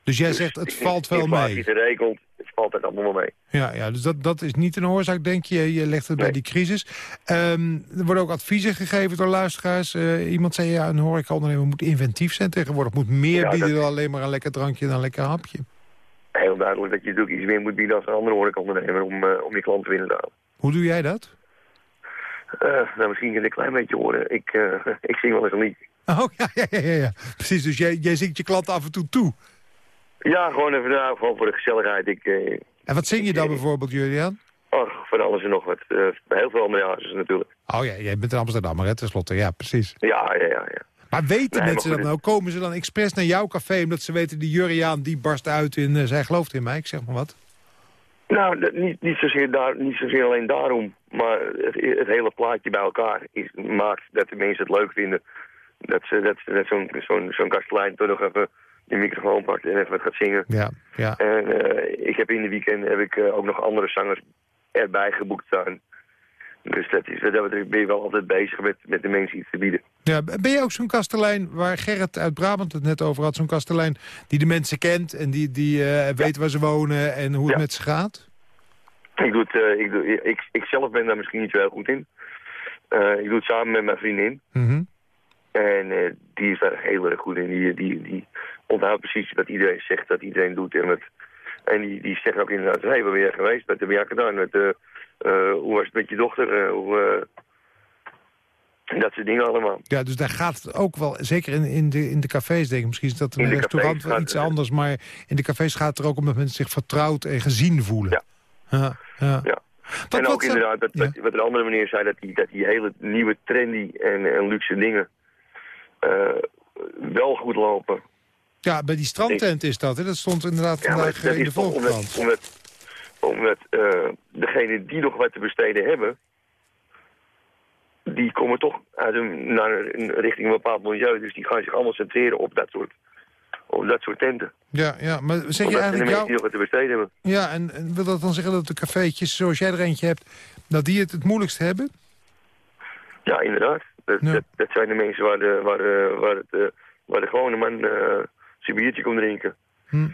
Dus jij dus zegt, het valt wel mee. gerekend, het valt er allemaal mee. Ja, ja dus dat, dat is niet een oorzaak, denk je. Je legt het bij die crisis. Um, er worden ook adviezen gegeven door luisteraars. Uh, iemand zei, ja, een horecaondernemer moet inventief zijn tegenwoordig. Moet meer ja, bieden dan alleen maar een lekker drankje en een lekker hapje. Heel duidelijk dat je natuurlijk iets meer moet bieden als een andere horecaondernemer om, uh, om je klant te winnen te halen. Hoe doe jij dat? Uh, nou, misschien een klein beetje horen. Ik, ik zing wel eens een liedje. Oh, ja, ja, ja, ja. Precies, dus jij, jij zingt je klanten af en toe toe. Ja, gewoon even nou, gewoon voor de gezelligheid. Ik, uh, en wat zing je dan bijvoorbeeld, Julian? Oh, van alles en nog wat. Uh, heel veel Amerikaanse natuurlijk. Oh ja, jij bent een Amsterdammer, hè, tenslotte. Ja, precies. Ja, ja, ja. ja. Maar weten nee, mensen dat nou? Komen ze dan expres naar jouw café omdat ze weten... die Juriaan die barst uit in... Uh, zij gelooft in mij, ik zeg maar wat. Nou, niet, niet, zozeer daar, niet zozeer alleen daarom. Maar het, het hele plaatje bij elkaar is, maakt dat de mensen het leuk vinden. Dat ze, dat, dat zo'n zo'n zo'n kastelein toch nog even de microfoon pakt en even wat gaat zingen. Ja, ja. En uh, ik heb in de weekend heb ik uh, ook nog andere zangers erbij geboekt staan. Dus dat is, dat ben je wel altijd bezig met, met de mensen iets te bieden. Ja, ben je ook zo'n kastelein waar Gerrit uit Brabant het net over had? Zo'n kastelein die de mensen kent en die, die uh, weet ja. waar ze wonen en hoe het met ze gaat? Ik, doe het, ik, doe, ik, ik zelf ben daar misschien niet zo heel goed in. ik doe het samen met mijn vriendin. Mm -hmm. En die is daar heel erg goed in. Die, die, die onthoudt precies wat iedereen zegt, dat iedereen doet. En het, En die, die zeggen ook inderdaad, hé, hey, waar ben jij geweest? Wat heb jij gedaan? Met, eh, hoe was het met je dochter? Eh, hoe, eh, dat soort dingen allemaal. Ja, dus daar gaat het ook wel, zeker in, in, de, in de cafés denk ik, misschien is dat een de restaurant wel iets anders, maar in de cafés gaat het er ook om dat mensen zich vertrouwd en gezien voelen. Ja. Ja, ja. Ja. Wat- en wat ook zijn- inderdaad, wat, ja. wat, wat een andere meneer zei, dat die, dat die hele nieuwe trendy en, en luxe dingen wel goed lopen. Ja, bij die strandtent is dat, hè? dat stond inderdaad Ja, vandaag eh, in de Volkskrant. omdat, omdat, omdat eh, degenen die nog wat te besteden hebben, die komen toch uit een, naar een, richting een bepaald milieu. Dus die gaan zich allemaal centreren op dat soort, op dat soort tenten. Ja, ja, maar zeg Omdat je de eigenlijk mensen jou... die nog wat te besteden hebben. Ja, en, en wil dat dan zeggen dat de cafeetjes zoals jij er eentje hebt... dat die het het moeilijkst hebben? Ja, inderdaad. Dat, dat, dat zijn de mensen waar de, waar, de- waar, het, eh, waar de gewone man eh zijn biertje komt drinken. Hm.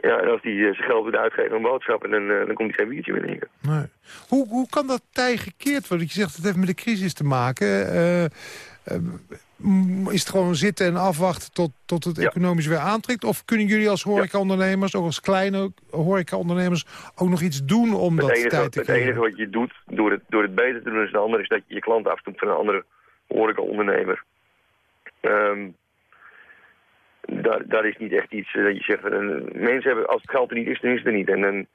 Ja, en als die eh, zijn geld wil uitgeven aan boodschappen, dan, eh, dan komt hij geen biertje meer drinken. Nee. Hoe, hoe kan dat tij gekeerd worden? Je zegt het heeft met de crisis te maken. Eh, is het gewoon zitten en afwachten tot, tot het economisch weer aantrekt? Of kunnen jullie als horecaondernemers, ook als kleine horecaondernemers... ook nog iets doen om Het dat enige, tijd te het keren? enige wat je doet, door het, door het beter te doen is de ander, is dat je je klant afdoet van een andere horecaondernemer. Ehm daar, daar is niet echt iets eh, dat je zegt, eh, mensen hebben, als het geld er niet is, dan is het er niet. En dan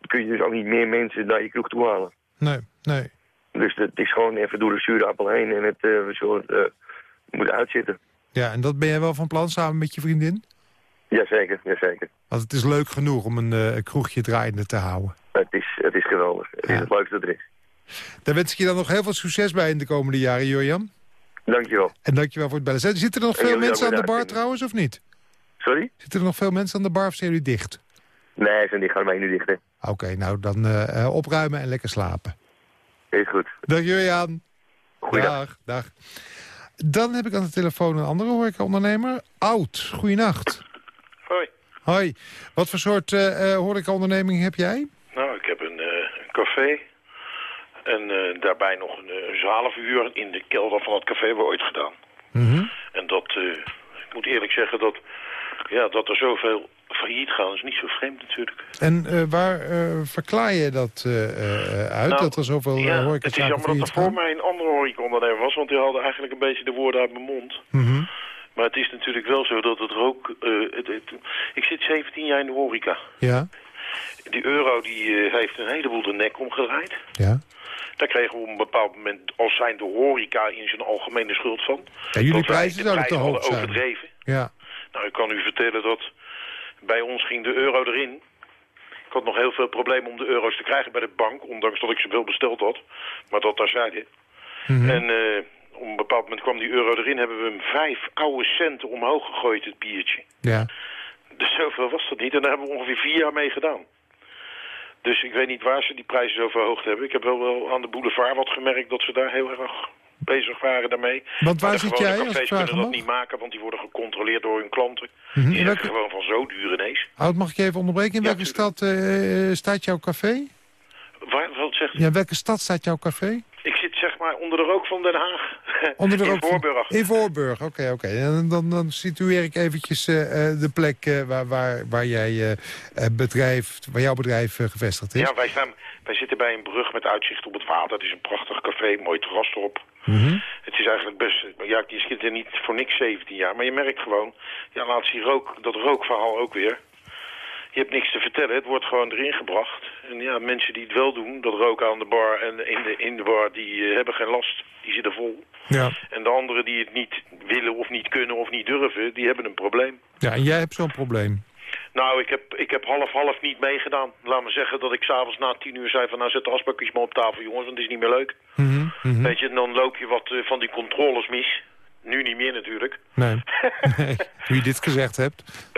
kun je dus ook niet meer mensen naar je kroeg toe halen. Nee, nee. Dus het is gewoon even door de zure appel heen en het, eh, we zullen het moeten uitzitten. Ja, en dat ben jij wel van plan samen met je vriendin? Jazeker, jazeker. Want het is leuk genoeg om een kroegje draaiende te houden. Het is, het is geweldig. Het is het leukste dat er is. Daar wens ik je dan nog heel veel succes bij in de komende jaren, Jurjan. Dankjewel. En dankjewel voor het bellen. Zitten er nog veel mensen aan de bar trouwens, of niet? Sorry? Zitten er nog veel mensen aan de bar of zijn jullie dicht? Nee, zijn die gaan mij nu dicht. Oké, nou dan eh, eh, opruimen en lekker slapen. Is goed. Dag Jurjan. Goeiedag. Dag, dag. Dan heb ik aan de telefoon een andere horecaondernemer. Oud, goeienacht. Hoi. Hoi. Wat voor soort eh eh, horecaonderneming heb jij? Nou, ik heb een, eh, een café. En eh, daarbij nog een uh, zalenverhuur in de kelder van het café hebben we ooit gedaan. En dat, eh, ik moet eerlijk zeggen dat, ja, dat er zoveel failliet gaan is niet zo vreemd natuurlijk. En eh, waar eh, verklaar je dat eh, eh, uit, Nou, dat er zoveel ja, het is jammer dat er voor mij een andere horecaondernemer was, want die haalde eigenlijk een beetje de woorden uit mijn mond. Mhm. Maar het is natuurlijk wel zo dat het rook... eh, het, het- ik zit 17 jaar in de horeca. Ja, Die euro die eh, heeft een heleboel de nek omgedraaid. ja. Daar kregen we op een bepaald moment als zijn de horeca in zijn algemene schuld van. Ja, jullie Dat prijzen de zouden te hoog zijn. overdreven. Ja. Nou, ik kan u vertellen dat bij ons ging de euro erin. Ik had nog heel veel problemen om de euro's te krijgen bij de bank, ondanks dat ik ze veel besteld had. Maar dat daar zeiden. Mhm. En eh, op een bepaald moment kwam die euro erin, hebben we hem vijf oude centen omhoog gegooid, het biertje. Ja. Dus zoveel was dat niet. En daar hebben we ongeveer vier jaar mee gedaan. Dus ik weet niet waar ze die prijzen zo verhoogd hebben. Ik heb wel, wel aan de boulevard wat gemerkt dat ze daar heel erg bezig waren daarmee. Want waar zit jij, als cafés kunnen dat mag? niet maken, want die worden gecontroleerd door hun klanten. Die In zeggen welke- gewoon van zo duur ineens. Oud, mag ik je even onderbreken? In welke stad eh, staat jouw café? Waar, wat zegt u? Ja, in welke stad staat jouw café? Ik zit zeg maar onder de rook van Den Haag. Onder de In rook Voorburg. In Voorburg, oké, oké. En dan, dan situeer ik eventjes eh, eh, de plek eh, waar, waar, waar, jij, bedrijf, waar jouw bedrijf gevestigd is. Ja, wij, staan, wij zitten bij een brug met uitzicht op het water. Het is een prachtig café, mooi terras erop. Mhm. Het is eigenlijk best... Ja, je zit er niet voor niks 17 jaar. Maar je merkt gewoon... Ja, laat die rook, dat rookverhaal ook weer. Je hebt niks te vertellen. Het wordt gewoon erin gebracht. En ja, mensen die het wel doen, dat roken aan de bar en in de, in de bar, die eh, hebben geen last. Die zitten vol. Ja. En de anderen die het niet willen of niet kunnen of niet durven, die hebben een probleem. ja, en jij hebt zo'n probleem. Nou, ik heb, ik heb half-half niet meegedaan. Laat me zeggen dat ik s'avonds na tien uur zei van... nou, zet de asbakjes maar op tafel, jongens, want het is niet meer leuk. Mhm, mhm. Weet je, en dan loop je wat eh, van die controles mis. Nu niet meer natuurlijk. Nee. nee. Hoe je dit gezegd hebt.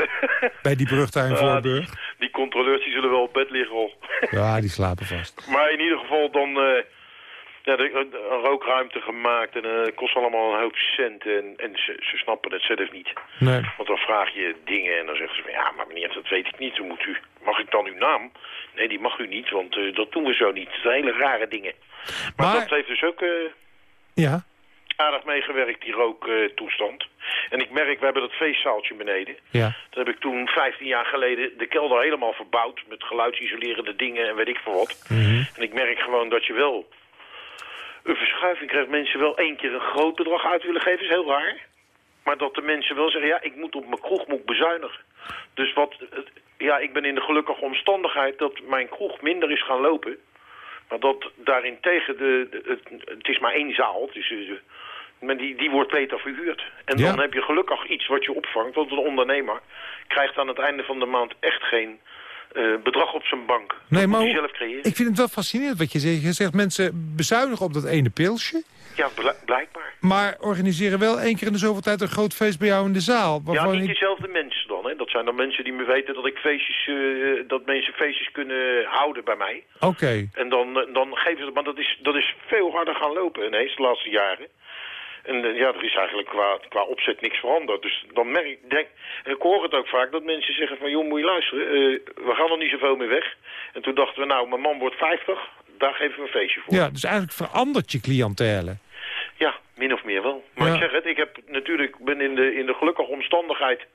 Bij die brug daar in Ah, Voorburg. Die controleurs die zullen wel op bed liggen. Ja, die slapen vast. maar in ieder geval dan... eh, ja, de- een, rookruimte gemaakt en eh, het kost allemaal een hoop centen. En, en ze, ze snappen het zelf niet. Nee. Want dan vraag je dingen en dan zeggen ze van... ja, maar meneer, dat weet ik niet. Dan moet u, mag ik dan uw naam? Nee, die mag u niet, want eh, dat doen we zo niet. Dat zijn hele rare dingen. Maar, Maar- dat heeft dus ook... eh, Ja. Aardig meegewerkt, die rooktoestand. en ik merk, we hebben dat feestzaaltje beneden. Ja. Dat heb ik toen 15 jaar geleden de kelder helemaal verbouwd... met geluidsisolerende dingen en weet ik veel wat. Mhm. En ik merk gewoon dat je wel een verschuiving krijgt. Mensen wel één keer een groot bedrag uit willen geven, is heel raar. Maar dat de mensen wel zeggen, ja, ik moet op mijn kroeg moet bezuinigen. Dus wat, ja, ik ben in de gelukkige omstandigheid dat mijn kroeg minder is gaan lopen. Maar dat daarentegen, de, de- het, het is maar één zaal, dus, maar die, die wordt beter verhuurd. En Ja. dan heb je gelukkig iets wat je opvangt, want een ondernemer krijgt aan het einde van de maand echt geen eh, bedrag op zijn bank. Nee, maar zelf creëren. ik vind het wel fascinerend wat je zegt. Je zegt mensen bezuinigen op dat ene pilsje... Ja, bl- blijkbaar. maar organiseren wel één keer in de zoveel tijd een groot feest bij jou in de zaal. Ja, niet ik- dezelfde mensen dan. Hè. Dat zijn dan mensen die me weten dat ik feestjes, eh, dat mensen feestjes kunnen houden bij mij. Oké. En dan, eh, dan geven ze, maar dat is, dat is veel harder gaan lopen ineens de laatste jaren. En eh, ja, er is eigenlijk qua, qua opzet niks veranderd. Dus dan merk ik, denk, en ik hoor het ook vaak, dat mensen zeggen van... joh, moet je luisteren, eh, we gaan er niet zoveel meer weg. En toen dachten we, nou, mijn man wordt 50, daar geven we een feestje voor. Ja, dus eigenlijk verandert je cliëntele. Ja, min of meer wel. Maar Ja. ik zeg het, ik heb natuurlijk ben in de, in de gelukkige omstandigheid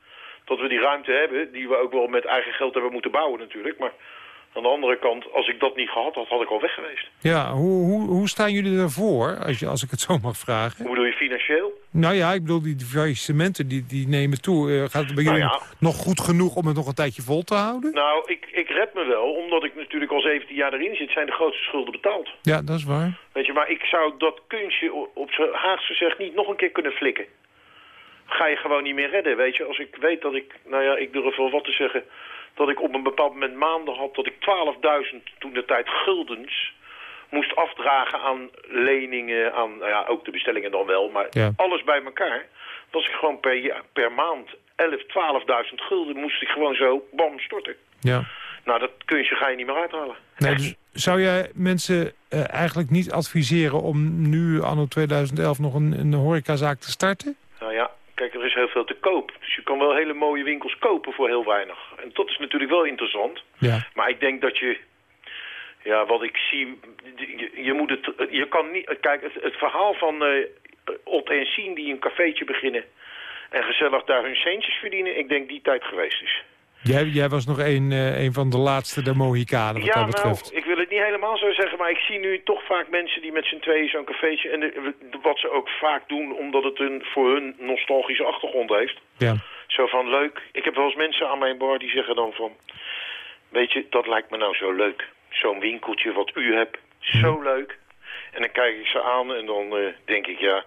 dat we die ruimte hebben, die we ook wel met eigen geld hebben moeten bouwen natuurlijk. Maar aan de andere kant, als ik dat niet gehad had, had ik al weg geweest. Ja, hoe, hoe, hoe staan jullie ervoor, als, je, als ik het zo mag vragen? Hoe bedoel je financieel? Nou ja, ik bedoel, die faillissementen die, die nemen toe. Eh, gaat het bij Nou jullie ja. nog goed genoeg om het nog een tijdje vol te houden? Nou, ik, ik red me wel, omdat ik natuurlijk al 17 jaar erin zit, zijn de grootste schulden betaald. Ja, dat is waar. Weet je, maar ik zou dat kunstje op zijn Haagse zeg niet nog een keer kunnen flikken. Ga je gewoon niet meer redden, weet je. Als ik weet dat ik, nou ja, ik durf wel wat te zeggen... dat ik op een bepaald moment maanden had dat ik 12.000 toen de tijd guldens moest afdragen aan leningen, aan, nou ja, ook de bestellingen dan wel, maar Ja. alles bij elkaar. Was ik gewoon per, per maand 11, 12.000 gulden moest ik gewoon zo, bam, storten. Ja. Nou, dat kunstje ga je niet meer uithalen. Nee, dus zou jij mensen eh, eigenlijk niet adviseren om nu, anno 2011, nog een, een horecazaak te starten? Nou ja, kijk, er is heel veel te koop. Dus je kan wel hele mooie winkels kopen voor heel weinig. En dat is natuurlijk wel interessant. Ja. Maar ik denk dat je... Ja, wat ik zie... Je, je moet het... Je kan niet... Kijk, het, het verhaal van eh Ot en Sien die een cafeetje beginnen... en gezellig daar hun centjes verdienen... ik denk die tijd geweest is. Jij, jij was nog een, eh, een van de laatste der Mohicanen wat ja, dat betreft. nou, het niet helemaal zo zeggen, maar ik zie nu toch vaak mensen die met z'n tweeën zo'n cafeetje... en de- wat ze ook vaak doen, omdat het een, voor hun nostalgische achtergrond heeft. Ja. Zo van leuk. Ik heb wel eens mensen aan mijn bar die zeggen dan van... Weet je, dat lijkt me nou zo leuk. Zo'n winkeltje wat u hebt. Zo leuk. En dan kijk ik ze aan en dan eh, denk ik ja...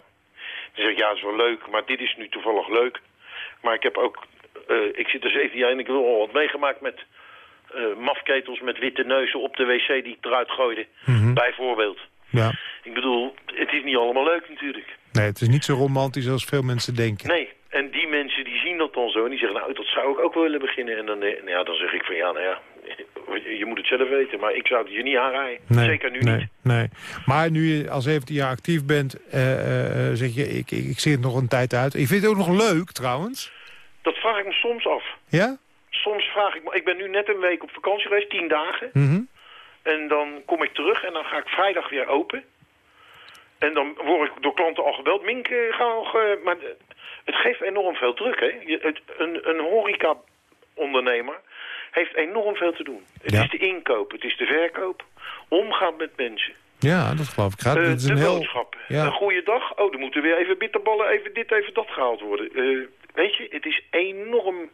Dan zeg ik ja, het is wel leuk, maar dit is nu toevallig leuk. Maar ik heb ook... eh, ik zit er 17 jaar en ik heb al wat meegemaakt met... eh, mafketels met witte neuzen op de wc die ik eruit gooide. Bijvoorbeeld. Ja. Ik bedoel, het is niet allemaal leuk natuurlijk. Nee, het is niet zo romantisch als veel mensen denken. Nee, en die mensen die zien dat dan zo en die zeggen, nou, dat zou ik ook wel willen beginnen. En dan, eh, nou ja, dan zeg ik van, ja, nou ja, je moet het zelf weten, maar ik zou het je niet aanrijden. Nee, Zeker nu nee, niet. Nee. Maar nu je al 17 jaar actief bent, eh, zeg je, ik, ik, ik zie het nog een tijd uit. Je vindt het ook nog leuk trouwens? Dat vraag ik me soms af. Ja? Soms vraag ik me, ik ben nu net een week op vakantie geweest, tien dagen. Mhm. En dan kom ik terug en dan ga ik vrijdag weer open. En dan word ik door klanten al gebeld. Mink, eh, ga nog... eh, maar eh, het geeft enorm veel druk, hè. Je, het, een, een horeca-ondernemer heeft enorm veel te doen. Het Ja. is de inkoop, het is de verkoop. Omgaan met mensen. Ja, dat geloof ik. Gaat, Eh, dit is de een heel... Ja. Een goede dag. Oh, er moeten weer even bitterballen, even dit, even dat gehaald worden. Eh, weet je, het is enorm...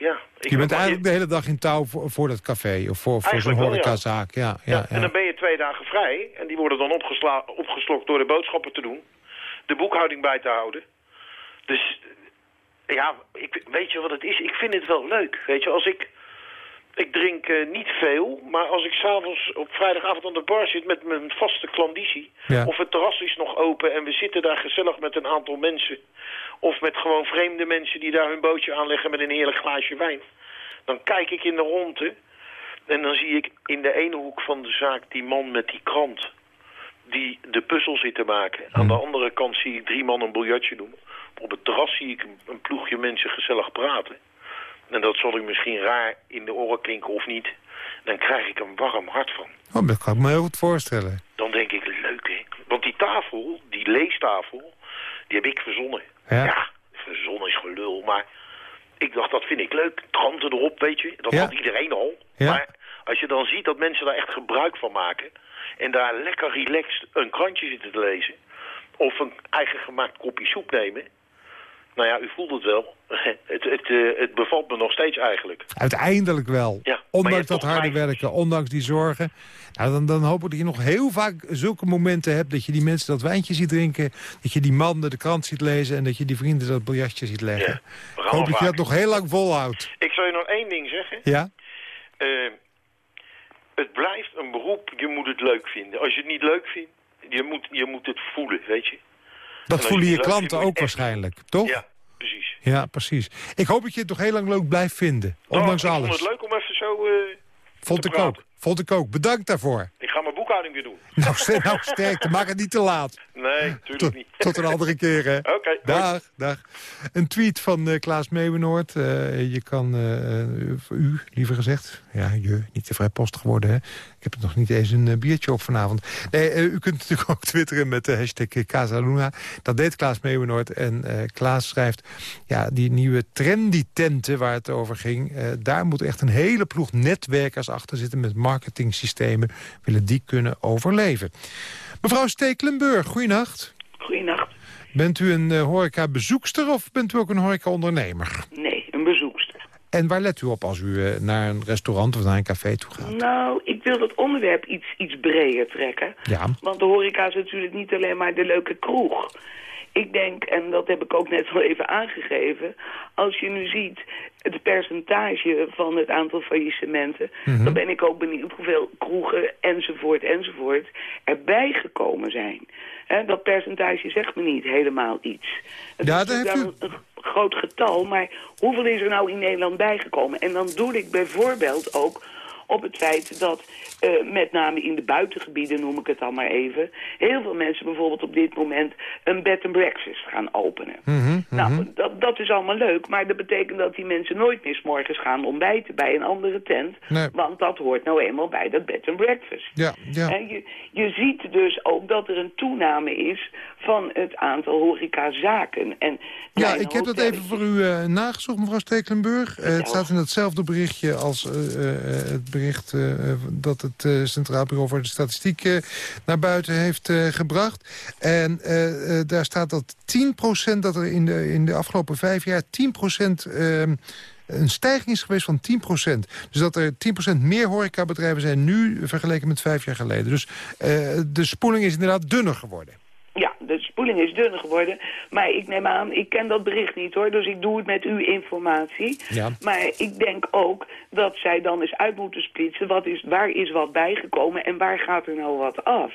Ja, ik Je bent eigenlijk de hele dag in touw voor, voor dat café of voor, voor zo'n wel, ja. horecazaak. Ja, ja, ja, En dan ben je twee dagen vrij. En die worden dan opgesla opgeslokt door de boodschappen te doen. De boekhouding bij te houden. Dus ja, ik, weet je wat het is? Ik vind het wel leuk. Weet je, als ik... Ik drink eh, niet veel, maar als ik s'avonds op vrijdagavond aan de bar zit met mijn vaste klandizie... Ja. of het terras is nog open en we zitten daar gezellig met een aantal mensen... of met gewoon vreemde mensen die daar hun bootje aanleggen met een heerlijk glaasje wijn... dan kijk ik in de ronde en dan zie ik in de ene hoek van de zaak die man met die krant... die de puzzel zit te maken. Aan de andere kant zie ik drie man een biljartje doen. Op het terras zie ik een ploegje mensen gezellig praten. En dat zal ik misschien raar in de oren klinken of niet. Dan krijg ik een warm hart van. Oh, dat kan ik me heel goed voorstellen. Dan denk ik, leuk hè. Want die tafel, die leest lunchtafel, die heb ik verzonnen. Ja. verzonnen is gelul, maar ik dacht, dat vind ik leuk. Kranten erop, weet je. Dat Ja. had iedereen al. Ja. Maar als je dan ziet dat mensen daar echt gebruik van maken... en daar lekker relaxed een krantje zitten te lezen... of een eigen gemaakt kopje soep nemen... nou ja, u voelt het wel. het, het, eh, het bevalt me nog steeds eigenlijk. Uiteindelijk wel. Ja, ondanks dat harde werken, ondanks die zorgen. Nou, dan, dan hoop ik dat je nog heel vaak zulke momenten hebt... dat je die mensen dat wijntje ziet drinken... dat je die man de krant ziet lezen... en dat je die vrienden dat biljartje ziet leggen. gaan hoop dat je dat nog heel lang volhoudt. Ik zou je nog één ding zeggen. Ja? Eh, het blijft een beroep, je moet het leuk vinden. Als je het niet leuk vindt, je moet, je moet het voelen, weet je. Dat voelen je klanten ook echt- waarschijnlijk, toch? Ja, precies. Ja, precies. Ik hoop dat je het nog heel lang leuk blijft vinden. Ondanks Nou, ik alles. vond het leuk om even zo... eh, Vond ik ook. Vond ik ook. Bedankt daarvoor. ik ga mijn boekhouding weer doen. Nou, ster- nou sterkte. Maak het niet te laat. Nee, natuurlijk Tot, niet. tot een andere keer, hè. Oké. Dag, dag. Een tweet van eh, Klaas Meeuwenoord. Eh, je kan, voor u, liever gezegd... Ja, je, niet te vrijpostig worden, hè. Ik heb er nog niet eens een eh, biertje op vanavond. Nee, eh, u kunt natuurlijk ook twitteren met de hashtag eh, Casaluna. Dat deed Klaas Meeuwenoord. En Klaas schrijft... Ja, die nieuwe trendy tenten waar het over ging... daar moet echt een hele ploeg netwerkers achter zitten... met marketingsystemen. Willen die kunnen overleven. Mevrouw Stekelenburg, goeienacht. Goeienacht. Bent u een eh, horeca-bezoekster of bent u ook een horeca-ondernemer? Nee, een bezoekster. En waar let u op als u eh, naar een restaurant of naar een café toe gaat? Nou, ik wil dat onderwerp iets, iets breder trekken. Ja. Want de horeca is natuurlijk niet alleen maar de leuke kroeg. Ik denk, en dat heb ik ook net al even aangegeven... als je nu ziet het percentage van het aantal faillissementen... Mhm. dan ben ik ook benieuwd hoeveel kroegen enzovoort enzovoort erbij gekomen zijn. Dat percentage zegt me niet helemaal iets. Het Ja, daar heeft natuurlijk wel een groot getal, maar hoeveel is er nou in Nederland bijgekomen? En dan doe ik bijvoorbeeld ook op het feit dat eh, met name in de buitengebieden, noem ik het dan maar even... heel veel mensen bijvoorbeeld op dit moment een bed and breakfast gaan openen. Mhm, Nou, dat, dat is allemaal leuk, maar dat betekent dat die mensen nooit meer 's morgens gaan ontbijten bij een andere tent. Nee. Want dat hoort nou eenmaal bij dat bed and breakfast. Ja, ja. En je, je ziet dus ook dat er een toename is van het aantal horecazaken. En Ja, ik heb dat even voor u eh, nagezocht, mevrouw Stekelenburg. Eh, het staat in hetzelfde berichtje als eh, het bericht dat het Centraal Bureau voor de Statistiek naar buiten heeft gebracht. En daar staat dat 10% dat er in de, in de afgelopen vijf jaar 10% ehm, een stijging is geweest van 10%. Dus dat er 10% meer horecabedrijven zijn nu vergeleken met vijf jaar geleden. Dus de spoeling is inderdaad dunner geworden. Spoeling is dunner geworden. Maar ik neem aan, ik ken dat bericht niet hoor. Dus ik doe het met uw informatie. Ja. Maar ik denk ook dat zij dan eens uit moeten splitsen. Wat is, waar is wat bijgekomen en waar gaat er nou wat af?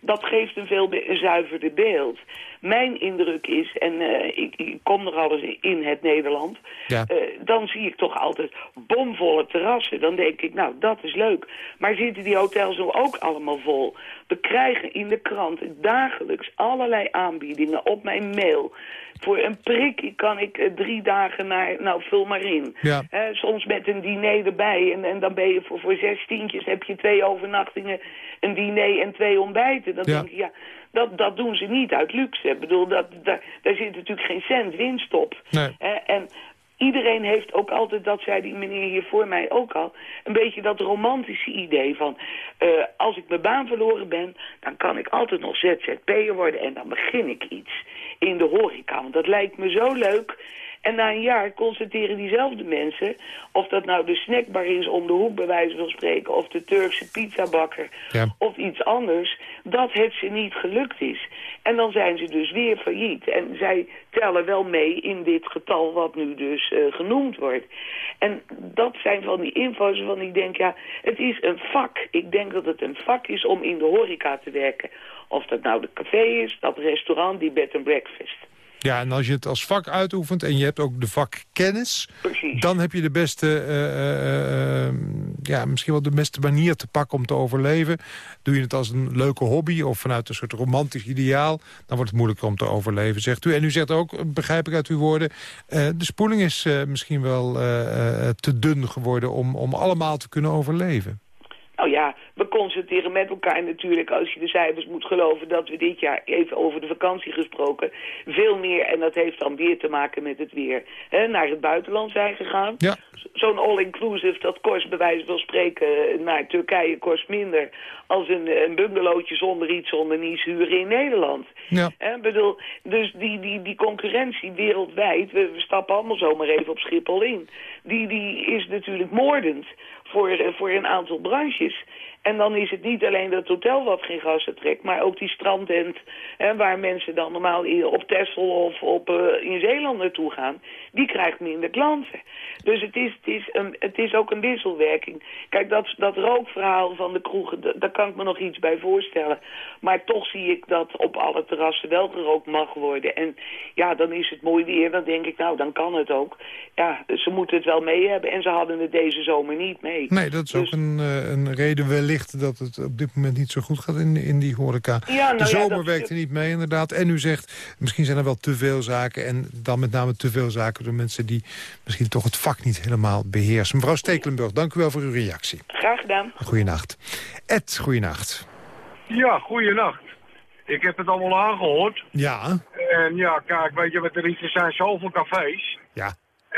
Dat geeft een veel zuiverder beeld. Mijn indruk is, en eh, ik, ik kom nog alles in het Nederland... Ja. eh, dan zie ik toch altijd bomvolle terrassen. Dan denk ik, nou, dat is leuk. Maar zitten die hotels nou ook allemaal vol? We krijgen in de krant dagelijks allerlei aanbiedingen op mijn mail. Voor een prikkie kan ik eh, drie dagen naar, nou vul maar in. Ja. Soms met een diner erbij. En, en dan ben je voor, voor zes tientjes heb je twee overnachtingen, een diner en twee ontbijten. Dan Ja. denk ik, ja, dat, dat doen ze niet uit luxe. Ik bedoel, dat, daar, daar zit natuurlijk geen cent winst op. Nee. En iedereen heeft ook altijd, dat zei die meneer hier voor mij ook al... een beetje dat romantische idee van... eh, als ik mijn baan verloren ben, dan kan ik altijd nog ZZP'er worden... en dan begin ik iets in de horeca. Want dat lijkt me zo leuk... En na een jaar constateren diezelfde mensen... of dat nou de snackbar is om de hoek bij wijze van spreken... of de Turkse pizzabakker Ja. of iets anders... dat het ze niet gelukt is. En dan zijn ze dus weer failliet. En zij tellen wel mee in dit getal wat nu dus eh, genoemd wordt. En dat zijn van die info's waarvan ik denk... ja, het is een vak. Ik denk dat het een vak is om in de horeca te werken. Of dat nou de café is, dat restaurant, die bed and breakfast. Ja, en als je het als vak uitoefent en je hebt ook de vakkennis... dan heb je de beste, eh, ja, misschien wel de beste manier te pakken om te overleven. Doe je het als een leuke hobby of vanuit een soort romantisch ideaal... dan wordt het moeilijker om te overleven, zegt u. En u zegt ook, begrijp ik uit uw woorden... de spoeling is misschien wel te dun geworden om, om allemaal te kunnen overleven. Nou ja, we constateren met elkaar natuurlijk, als je de cijfers moet geloven, dat we dit jaar, even over de vakantie gesproken, veel meer, en dat heeft dan weer te maken met het weer, hè, naar het buitenland zijn gegaan. Ja. Zo'n all-inclusive, dat kost bij wijze van spreken naar Turkije kost minder als een, een bungalowtje zonder iets zonder niets huren in Nederland. Ja. Hè, bedoel, dus die, die, die concurrentie wereldwijd, we, we stappen allemaal zomaar even op Schiphol in, die, die is natuurlijk moordend voor, voor een aantal branches. En dan is het niet alleen dat hotel wat geen gasten trekt, maar ook die strandtent hè, waar mensen dan normaal op Texel of op, eh, in Zeeland naartoe gaan, die krijgt minder klanten. Dus het is, het is, een, het is ook een wisselwerking. Kijk, dat, dat rookverhaal van de kroegen, da- daar kan ik me nog iets bij voorstellen. Maar toch zie ik dat op alle terrassen wel gerookt mag worden. En ja, dan is het mooi weer, dan denk ik, nou, dan kan het ook. Ja, ze moeten het wel mee hebben en ze hadden het deze zomer niet mee. Nee, dat is ook een, eh, een reden wellicht dat het op dit moment niet zo goed gaat in, in die horeca. Ja, nou de ja, zomer dat- werkte niet mee inderdaad. En u zegt, misschien zijn er wel te veel zaken. En dan met name te veel zaken door mensen die misschien toch het vak niet helemaal beheersen. Mevrouw Stekelenburg, dank u wel voor uw reactie. Graag gedaan. Goeienacht. Ed, goeienacht. Ja, goeienacht. Ik heb het allemaal aangehoord. Ja, En ja, kijk, weet je wat er is? Er zijn zoveel cafés. ja.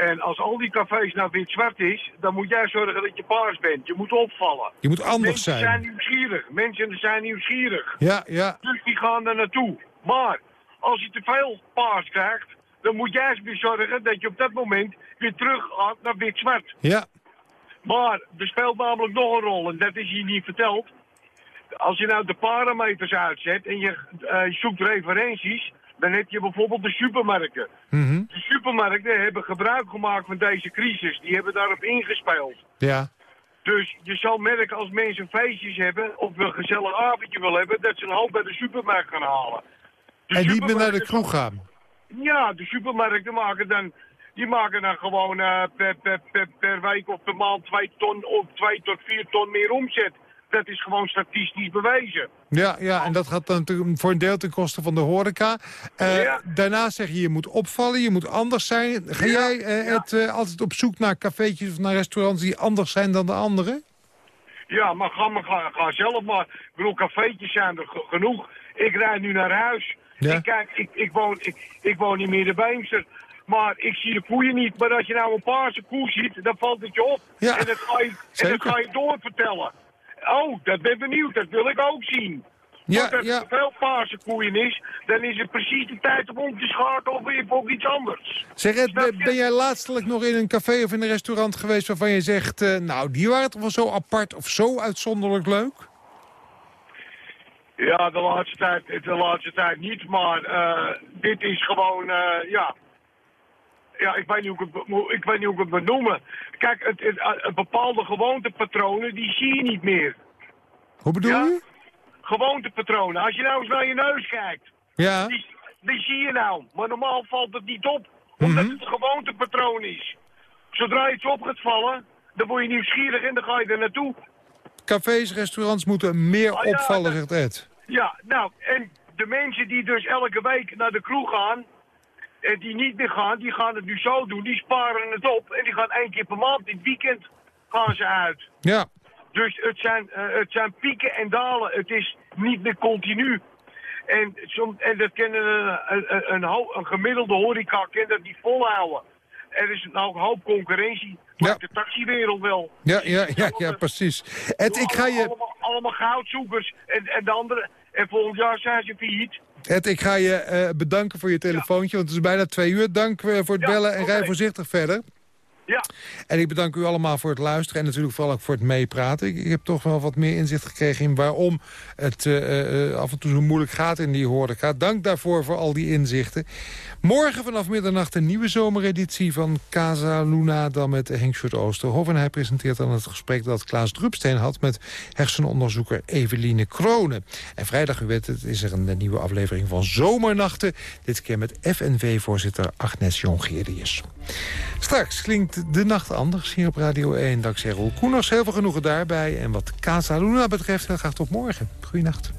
En als al die cafés nou wit-zwart is, dan moet jij zorgen dat je paars bent. Je moet opvallen. Je moet anders Mensen zijn. zijn nieuwsgierig. Mensen zijn nieuwsgierig. Ja, ja. Dus die gaan er naartoe. Maar als je te veel paars krijgt, dan moet jij eens weer zorgen dat je op dat moment weer terug gaat naar wit-zwart. Ja, Maar er speelt namelijk nog een rol en dat is hier niet verteld. Als je nou de parameters uitzet en je eh, zoekt referenties, dan heb je bijvoorbeeld de supermarkten. Mhm. De supermarkten hebben gebruik gemaakt van deze crisis. Die hebben daarop ingespeeld. ja. Dus je zal merken als mensen feestjes hebben of een gezellig avondje willen hebben, dat ze een hoop bij de supermarkt gaan halen. De En niet meer naar de kroeg gaan. ja, de supermarkten maken dan, die maken dan gewoon eh, per, per, per, per week of per maand 2 ton of 2 tot 4 ton meer omzet. Dat is gewoon statistisch bewezen. Ja, ja, en dat gaat dan natuurlijk voor een deel ten koste van de horeca. Ja. Daarna zeg je, je moet opvallen, je moet anders zijn. Ga Ja, jij eh, het, eh, altijd op zoek naar cafeetjes of naar restaurants die anders zijn dan de andere? Ja, maar ga, maar ga, ga zelf maar. Ik bedoel, cafeetjes zijn er ge- genoeg. Ik rijd nu naar huis. Ja. Ik, kijk, ik, ik, woon, ik, ik woon in Middenbeemster. Maar ik zie de koeien niet. Maar als je nou een paarse koe ziet, dan valt het je op. Ja, En dat ga je, en dat ga je doorvertellen. Oh, dat ben benieuwd. Dat wil ik ook zien. Ja, Want als ja. er veel paarse koeien is, dan is het precies de tijd om om te schakelen of weer op iets anders. Zeg Ed, Snap ben, je? ben jij laatstelijk nog in een café of in een restaurant geweest... waarvan je zegt, eh, nou, die waren toch wel zo apart of zo uitzonderlijk leuk? Ja, de laatste tijd, de laatste tijd niet, maar eh, dit is gewoon, eh, ja... Ja, ik weet, niet hoe ik, het, ik weet niet hoe ik het moet noemen. Kijk, het, het, het bepaalde gewoontepatronen, die zie je niet meer. Hoe bedoel Ja? je? Gewoontepatronen. Als je nou eens naar je neus kijkt, Ja, die, die zie je nou. Maar normaal valt het niet op, omdat het een gewoontepatroon is. Zodra iets op gaat vallen, dan word je nieuwsgierig en dan ga je er naartoe. cafés, restaurants moeten meer Ah, ja, opvallen, zegt Ed. Ja, nou, en de mensen die dus elke week naar de kroeg gaan... en die niet meer gaan, die gaan het nu zo doen. Die sparen het op en die gaan één keer per maand het weekend gaan ze uit. Ja, Dus het zijn, eh, het zijn pieken en dalen. Het is niet meer continu. En, som, en dat kennen een, een, een, ho- een gemiddelde horeca kan dat niet volhouden. Er is nou een hoop concurrentie. Maar Ja. de taxiwereld wel. ja, ja, ja, ja precies. Ed, ik ga je... Allemaal, allemaal goudzoekers. En, en de andere... En volgend jaar zijn ze failliet. Ed, ik ga je eh, bedanken voor je telefoontje, want het is bijna twee uur. Dank eh, voor het Ja, bellen en rij voorzichtig verder. Ja. En ik bedank u allemaal voor het luisteren en natuurlijk vooral ook voor het meepraten. Ik, heb toch wel wat meer inzicht gekregen in waarom het eh, eh, af en toe zo moeilijk gaat in die horeca. Dank daarvoor voor al die inzichten. Morgen vanaf middernacht een nieuwe zomereditie van Casa Luna... dan met Henk Schut Oosterhof. En hij presenteert dan het gesprek dat Klaas Drupsteen had... met hersenonderzoeker Eveline Kronen. En vrijdag, u weet het, is er een nieuwe aflevering van Zomernachten. Dit keer met FNV-voorzitter Agnes Jongerius. Straks klinkt de nacht anders hier op Radio 1. Dankzij Roel Koeners. Heel veel genoegen daarbij. En wat Casa Luna betreft, heel graag tot morgen. Goeienacht.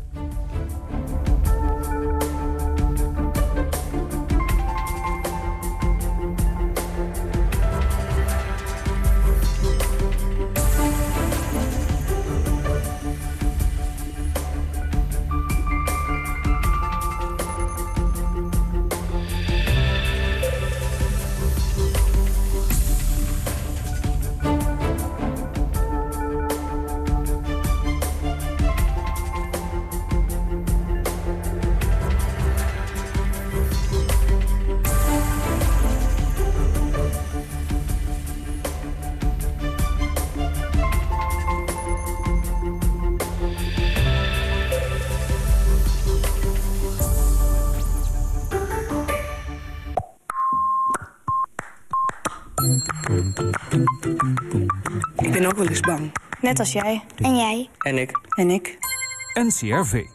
Ook wel eens bang. Net als jij. En jij. En ik. En ik. NCRV.